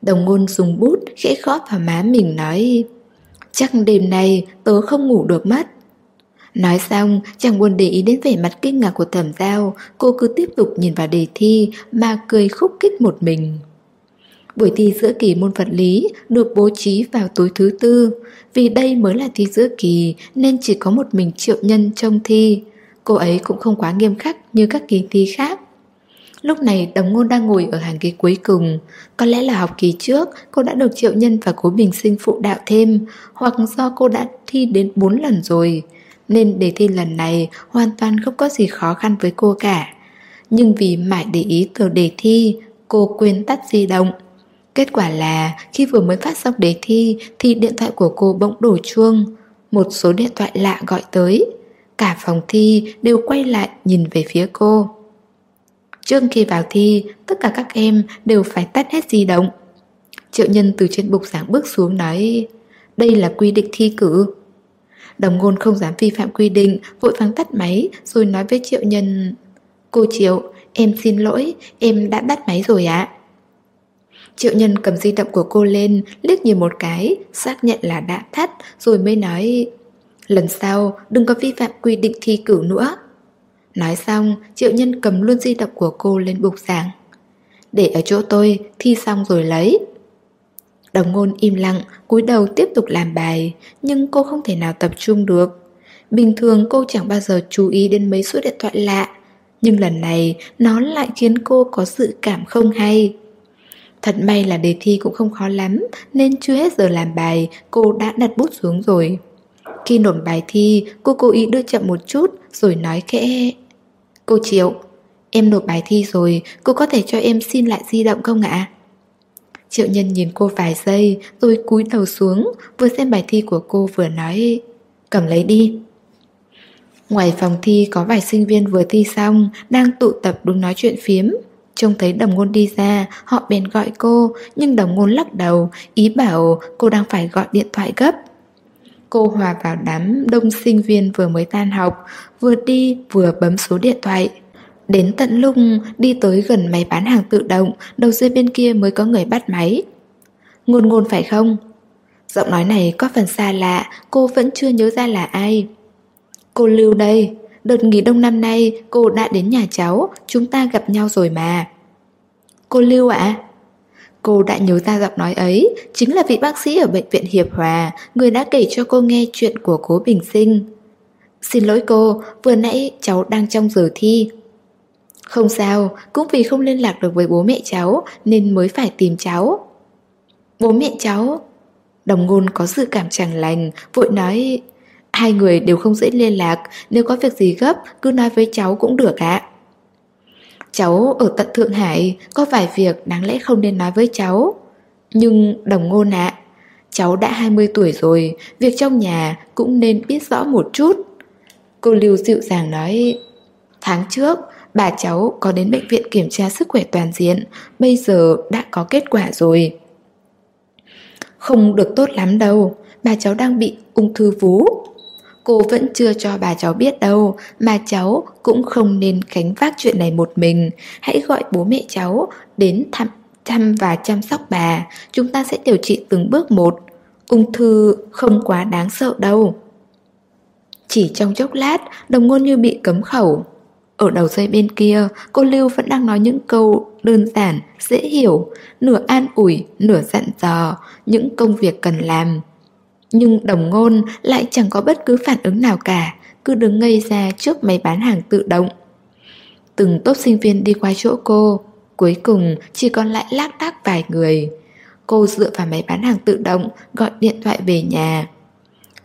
Đồng ngôn dùng bút khẽ khóp vào má mình nói Chắc đêm nay tớ không ngủ được mất Nói xong, chẳng buồn để ý đến vẻ mặt kinh ngạc của thẩm giao, cô cứ tiếp tục nhìn vào đề thi mà cười khúc kích một mình. Buổi thi giữa kỳ môn vật lý được bố trí vào tối thứ tư, vì đây mới là thi giữa kỳ nên chỉ có một mình triệu nhân trong thi. Cô ấy cũng không quá nghiêm khắc như các kỳ thi khác. Lúc này đồng ngôn đang ngồi ở hàng ghế cuối cùng. Có lẽ là học kỳ trước, cô đã được triệu nhân và cố bình sinh phụ đạo thêm, Hoặc do cô đã thi đến 4 lần rồi. Nên đề thi lần này hoàn toàn không có gì khó khăn với cô cả. Nhưng vì mãi để ý tờ đề thi, Cô quên tắt di động. Kết quả là khi vừa mới phát xong đề thi, Thì điện thoại của cô bỗng đổ chuông. Một số điện thoại lạ gọi tới. Cả phòng thi đều quay lại nhìn về phía cô. Trước khi vào thi, tất cả các em đều phải tắt hết di động. Triệu nhân từ trên bục giảng bước xuống nói Đây là quy định thi cử. Đồng ngôn không dám vi phạm quy định, vội vàng tắt máy rồi nói với triệu nhân Cô Triệu, em xin lỗi, em đã tắt máy rồi ạ. Triệu nhân cầm di động của cô lên, liếc nhìn một cái, xác nhận là đã tắt, rồi mới nói Lần sau, đừng có vi phạm quy định thi cử nữa. Nói xong, triệu nhân cầm luôn di động của cô lên bục giảng. Để ở chỗ tôi, thi xong rồi lấy. Đồng ngôn im lặng, cúi đầu tiếp tục làm bài, nhưng cô không thể nào tập trung được. Bình thường cô chẳng bao giờ chú ý đến mấy số điện thoại lạ, nhưng lần này nó lại khiến cô có sự cảm không hay. Thật may là đề thi cũng không khó lắm, nên chưa hết giờ làm bài, cô đã đặt bút xuống rồi. Khi nộp bài thi, cô cố ý đưa chậm một chút rồi nói khẽ Cô Triệu, em nộp bài thi rồi, cô có thể cho em xin lại di động không ạ? Triệu nhân nhìn cô vài giây rồi cúi đầu xuống, vừa xem bài thi của cô vừa nói Cầm lấy đi. Ngoài phòng thi có vài sinh viên vừa thi xong, đang tụ tập đúng nói chuyện phiếm. Trông thấy đồng ngôn đi ra, họ bèn gọi cô, nhưng đồng ngôn lắc đầu, ý bảo cô đang phải gọi điện thoại gấp. Cô hòa vào đám đông sinh viên vừa mới tan học, vừa đi vừa bấm số điện thoại. Đến tận lúc đi tới gần máy bán hàng tự động, đầu dây bên kia mới có người bắt máy. Ngôn ngôn phải không? Giọng nói này có phần xa lạ, cô vẫn chưa nhớ ra là ai. Cô Lưu đây, đợt nghỉ đông năm nay cô đã đến nhà cháu, chúng ta gặp nhau rồi mà. Cô Lưu ạ? Cô đã nhớ ra giọng nói ấy, chính là vị bác sĩ ở bệnh viện Hiệp Hòa, người đã kể cho cô nghe chuyện của cố Bình Sinh. Xin lỗi cô, vừa nãy cháu đang trong giờ thi. Không sao, cũng vì không liên lạc được với bố mẹ cháu nên mới phải tìm cháu. Bố mẹ cháu? Đồng ngôn có sự cảm chẳng lành, vội nói Hai người đều không dễ liên lạc, nếu có việc gì gấp cứ nói với cháu cũng được ạ. Cháu ở tận Thượng Hải có vài việc đáng lẽ không nên nói với cháu. Nhưng đồng ngôn ạ, cháu đã 20 tuổi rồi, việc trong nhà cũng nên biết rõ một chút. Cô Lưu dịu dàng nói, tháng trước bà cháu có đến bệnh viện kiểm tra sức khỏe toàn diện, bây giờ đã có kết quả rồi. Không được tốt lắm đâu, bà cháu đang bị ung thư vú. Cô vẫn chưa cho bà cháu biết đâu Mà cháu cũng không nên gánh vác chuyện này một mình. Hãy gọi bố mẹ cháu đến thăm, thăm và chăm sóc bà. Chúng ta sẽ điều trị từng bước một. Ung thư không quá đáng sợ đâu. Chỉ trong chốc lát Đồng ngôn như bị cấm khẩu. Ở đầu dây bên kia Cô Lưu vẫn đang nói những câu đơn giản Dễ hiểu. Nửa an ủi, nửa dặn dò Những công việc cần làm nhưng đồng ngôn lại chẳng có bất cứ phản ứng nào cả Cứ đứng ngây ra trước máy bán hàng tự động. Từng tốt sinh viên đi qua chỗ cô Cuối cùng chỉ còn lại lác đác vài người. Cô dựa vào máy bán hàng tự động Gọi điện thoại về nhà.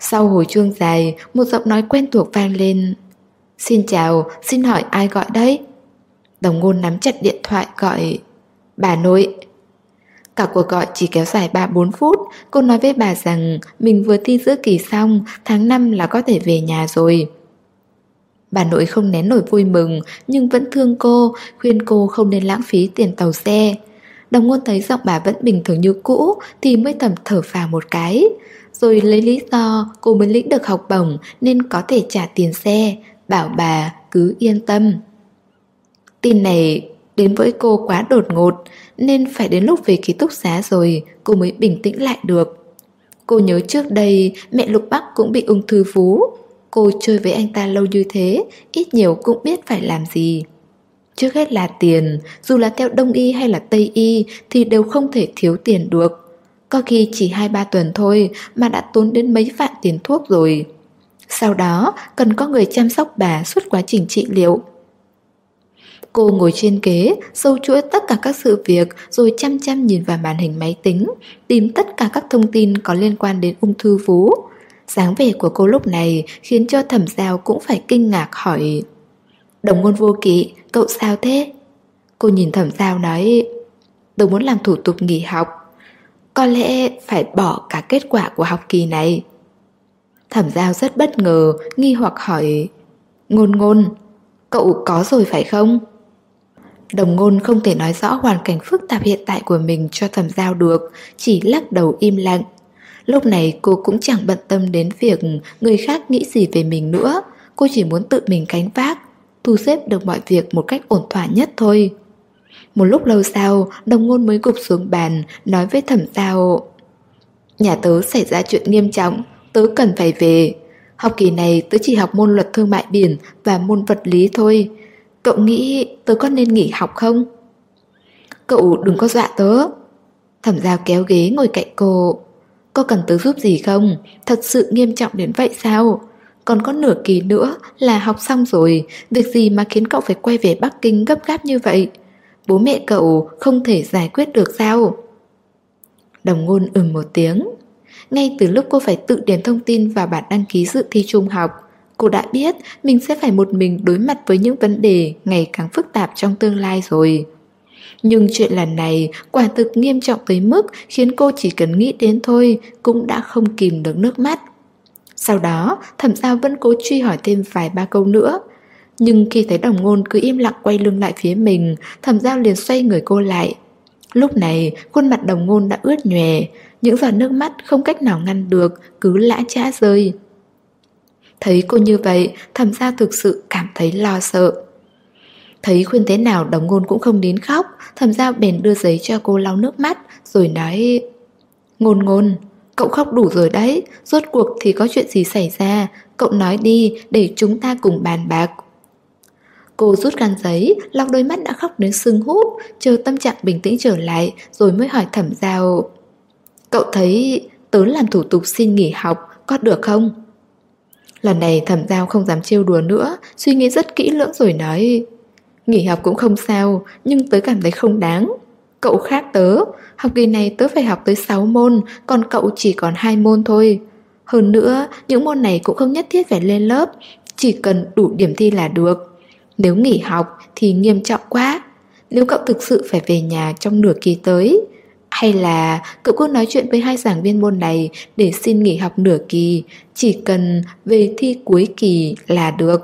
Sau hồi chuông dài Một giọng nói quen thuộc vang lên. Xin chào, xin hỏi ai gọi đấy? Đồng ngôn nắm chặt điện thoại gọi Bà nội Cả cuộc gọi chỉ kéo dài 3-4 phút. Cô nói với bà rằng, Mình vừa thi giữa kỳ xong, Tháng 5 là có thể về nhà rồi. Bà nội không nén nổi vui mừng, Nhưng vẫn thương cô, Khuyên cô không nên lãng phí tiền tàu xe. Đồng ngôn thấy giọng bà vẫn bình thường như cũ, Thì mới thầm thở phào một cái. Rồi lấy lý do cô mới lĩnh được học bổng Nên có thể trả tiền xe, Bảo bà cứ yên tâm. Tin này đến với cô quá đột ngột nên phải đến lúc về ký túc xá rồi, cô mới bình tĩnh lại được. Cô nhớ trước đây, mẹ Lục Bắc cũng bị ung thư vú. Cô chơi với anh ta lâu như thế, Ít nhiều cũng biết phải làm gì Trước hết là tiền, Dù là theo Đông Y hay là Tây Y Thì đều không thể thiếu tiền được Có khi chỉ 2-3 tuần thôi Mà đã tốn đến mấy vạn tiền thuốc rồi Sau đó, cần có người chăm sóc bà Suốt quá trình trị liệu Cô ngồi trên ghế, sâu chuỗi tất cả các sự việc rồi chăm chăm nhìn vào màn hình máy tính, tìm tất cả các thông tin có liên quan đến ung thư vú. dáng vẻ của cô lúc này khiến cho thẩm giao cũng phải kinh ngạc hỏi Đồng ngôn vô kỵ, cậu sao thế? Cô nhìn thẩm giao nói Tôi muốn làm thủ tục nghỉ học Có lẽ phải bỏ cả kết quả của học kỳ này Thẩm giao rất bất ngờ, nghi hoặc hỏi Ngôn ngôn, cậu có rồi phải không? Đồng ngôn không thể nói rõ hoàn cảnh phức tạp hiện tại của mình cho thẩm giao được, chỉ lắc đầu im lặng. Lúc này cô cũng chẳng bận tâm đến việc người khác nghĩ gì về mình nữa, cô chỉ muốn tự mình cánh vác, thu xếp được mọi việc một cách ổn thỏa nhất thôi. Một lúc lâu sau, đồng ngôn mới gục xuống bàn, nói với thẩm giao Nhà tớ xảy ra chuyện nghiêm trọng, tớ cần phải về. Học kỳ này tớ chỉ học môn luật thương mại biển và môn vật lý thôi, Cậu nghĩ tớ có nên nghỉ học không? Cậu đừng có dọa tớ Thẩm giao kéo ghế ngồi cạnh cô Có cần tớ giúp gì không? Thật sự nghiêm trọng đến vậy sao? Còn có nửa kỳ nữa là học xong rồi Việc gì mà khiến cậu phải quay về Bắc Kinh gấp gáp như vậy? Bố mẹ cậu không thể giải quyết được sao? Đồng ngôn ừm một tiếng Ngay từ lúc cô phải tự điền thông tin vào bản đăng ký dự thi trung học Cô đã biết mình sẽ phải một mình đối mặt với những vấn đề ngày càng phức tạp trong tương lai rồi. Nhưng chuyện lần này quả thực nghiêm trọng tới mức khiến cô chỉ cần nghĩ đến thôi cũng đã không kìm được nước mắt. Sau đó, thẩm giao vẫn cố truy hỏi thêm vài ba câu nữa. Nhưng khi thấy đồng ngôn cứ im lặng quay lưng lại phía mình, thẩm giao liền xoay người cô lại. Lúc này, khuôn mặt đồng ngôn đã ướt nhòe, những giọt nước mắt không cách nào ngăn được, cứ lã chã rơi. Thấy cô như vậy, thẩm gia thực sự cảm thấy lo sợ. Thấy khuyên thế nào đồng ngôn cũng không đến khóc, thẩm gia bèn đưa giấy cho cô lau nước mắt, rồi nói Ngôn ngôn, cậu khóc đủ rồi đấy, rốt cuộc thì có chuyện gì xảy ra, cậu nói đi để chúng ta cùng bàn bạc. Cô rút khăn giấy, lau đôi mắt đã khóc đến sưng húp, chờ tâm trạng bình tĩnh trở lại rồi mới hỏi thẩm giao Cậu thấy tớ làm thủ tục xin nghỉ học có được không? Lần này thẩm giao không dám trêu đùa nữa, Suy nghĩ rất kỹ lưỡng rồi nói, Nghỉ học cũng không sao, Nhưng tớ cảm thấy không đáng. Cậu khác tớ, Học kỳ này tớ phải học tới 6 môn, Còn cậu chỉ còn 2 môn thôi. Hơn nữa, những môn này cũng không nhất thiết phải lên lớp, Chỉ cần đủ điểm thi là được. Nếu nghỉ học thì nghiêm trọng quá. Nếu cậu thực sự phải về nhà trong nửa kỳ tới hay là cậu cứ nói chuyện với hai giảng viên môn này để xin nghỉ học nửa kỳ, chỉ cần về thi cuối kỳ là được.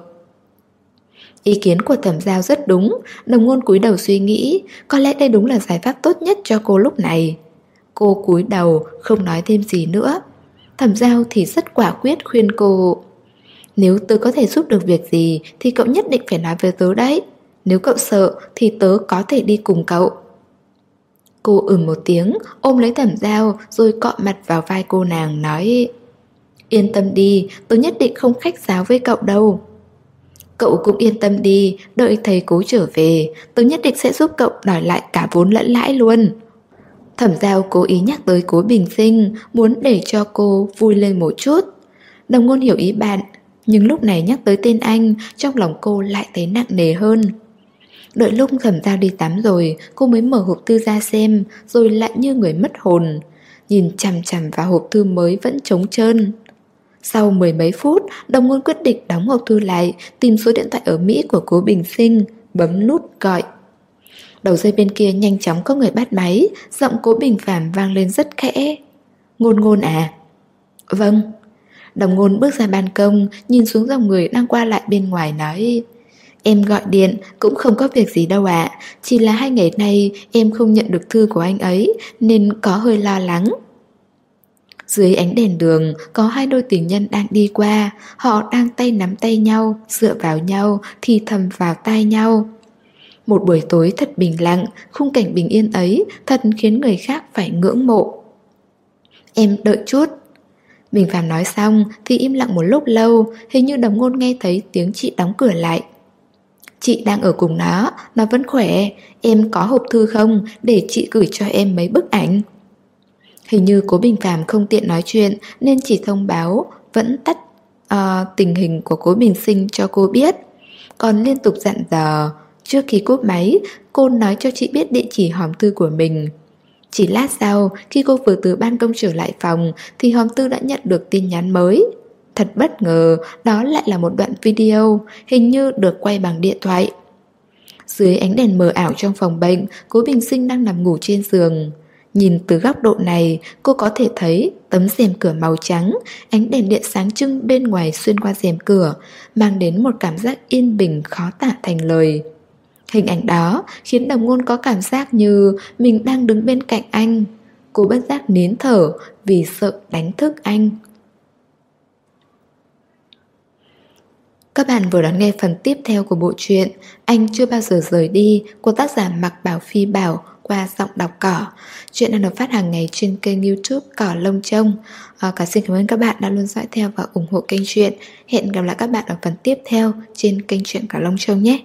Ý kiến của thẩm giao rất đúng, đồng ngôn cúi đầu suy nghĩ, có lẽ đây đúng là giải pháp tốt nhất cho cô lúc này. Cô cúi đầu, không nói thêm gì nữa. Thẩm giao thì rất quả quyết khuyên cô Nếu tớ có thể giúp được việc gì thì cậu nhất định phải nói với tớ đấy. Nếu cậu sợ thì tớ có thể đi cùng cậu. Cô ừm một tiếng, ôm lấy thẩm dao rồi cọ mặt vào vai cô nàng nói Yên tâm đi, tôi nhất định không khách sáo với cậu đâu. Cậu cũng yên tâm đi, đợi thầy cố trở về, tôi nhất định sẽ giúp cậu đòi lại cả vốn lẫn lãi luôn. Thẩm giao cố ý nhắc tới cố bình sinh, muốn để cho cô vui lên một chút. Đồng ngôn hiểu ý bạn, nhưng lúc này nhắc tới tên anh, trong lòng cô lại thấy nặng nề hơn. Đợi lúc thẩm giao đi tắm rồi, Cô mới mở hộp thư ra xem, Rồi lại như người mất hồn. Nhìn chằm chằm vào hộp thư mới vẫn trống trơn. Sau mười mấy phút, Đồng ngôn quyết định đóng hộp thư lại, Tìm số điện thoại ở Mỹ của cố Bình Sinh, Bấm nút gọi. Đầu dây bên kia nhanh chóng có người bắt máy, Giọng cố Bình Phạm vang lên rất khẽ. Ngôn ngôn à? Vâng. Đồng ngôn bước ra ban công, Nhìn xuống dòng người đang qua lại bên ngoài nói Em gọi điện cũng không có việc gì đâu ạ. Chỉ là hai ngày nay em không nhận được thư của anh ấy Nên có hơi lo lắng. Dưới ánh đèn đường Có hai đôi tình nhân đang đi qua. Họ đang tay nắm tay nhau Dựa vào nhau Thì thầm vào tai nhau. Một buổi tối thật bình lặng Khung cảnh bình yên ấy Thật khiến người khác phải ngưỡng mộ. Em đợi chút. Bình Phạm nói xong thì im lặng một lúc lâu, hình như đồng ngôn nghe thấy tiếng chị đóng cửa lại. Chị đang ở cùng nó, nó vẫn khỏe, em có hộp thư không để chị gửi cho em mấy bức ảnh. Hình như cố Bình Phạm không tiện nói chuyện nên chỉ thông báo vẫn tắt uh, tình hình của cố Bình Sinh cho cô biết. Còn liên tục dặn dò, trước khi cúp máy, cô nói cho chị biết địa chỉ hòm thư của mình. Chỉ lát sau, khi cô vừa từ ban công trở lại phòng thì hòm thư đã nhận được tin nhắn mới. Thật bất ngờ, đó lại là một đoạn video, hình như được quay bằng điện thoại. Dưới ánh đèn mờ ảo trong phòng bệnh, cố bình sinh đang nằm ngủ trên giường. Nhìn từ góc độ này, cô có thể thấy tấm rèm cửa màu trắng, ánh đèn điện sáng trưng bên ngoài xuyên qua rèm cửa, mang đến một cảm giác yên bình khó tả thành lời. Hình ảnh đó khiến đồng ngôn có cảm giác như mình đang đứng bên cạnh anh. Cô bất giác nín thở vì sợ đánh thức anh. Các bạn vừa đón nghe phần tiếp theo của bộ truyện Anh chưa bao giờ rời đi của tác giả Mạc Bảo Phi Bảo qua giọng đọc cỏ. Chuyện đang được phát hàng ngày trên kênh youtube Cỏ Lông Trông. À, cả xin cảm ơn các bạn đã luôn dõi theo và ủng hộ kênh truyện. Hẹn gặp lại các bạn ở phần tiếp theo trên kênh truyện Cỏ Lông Trông nhé.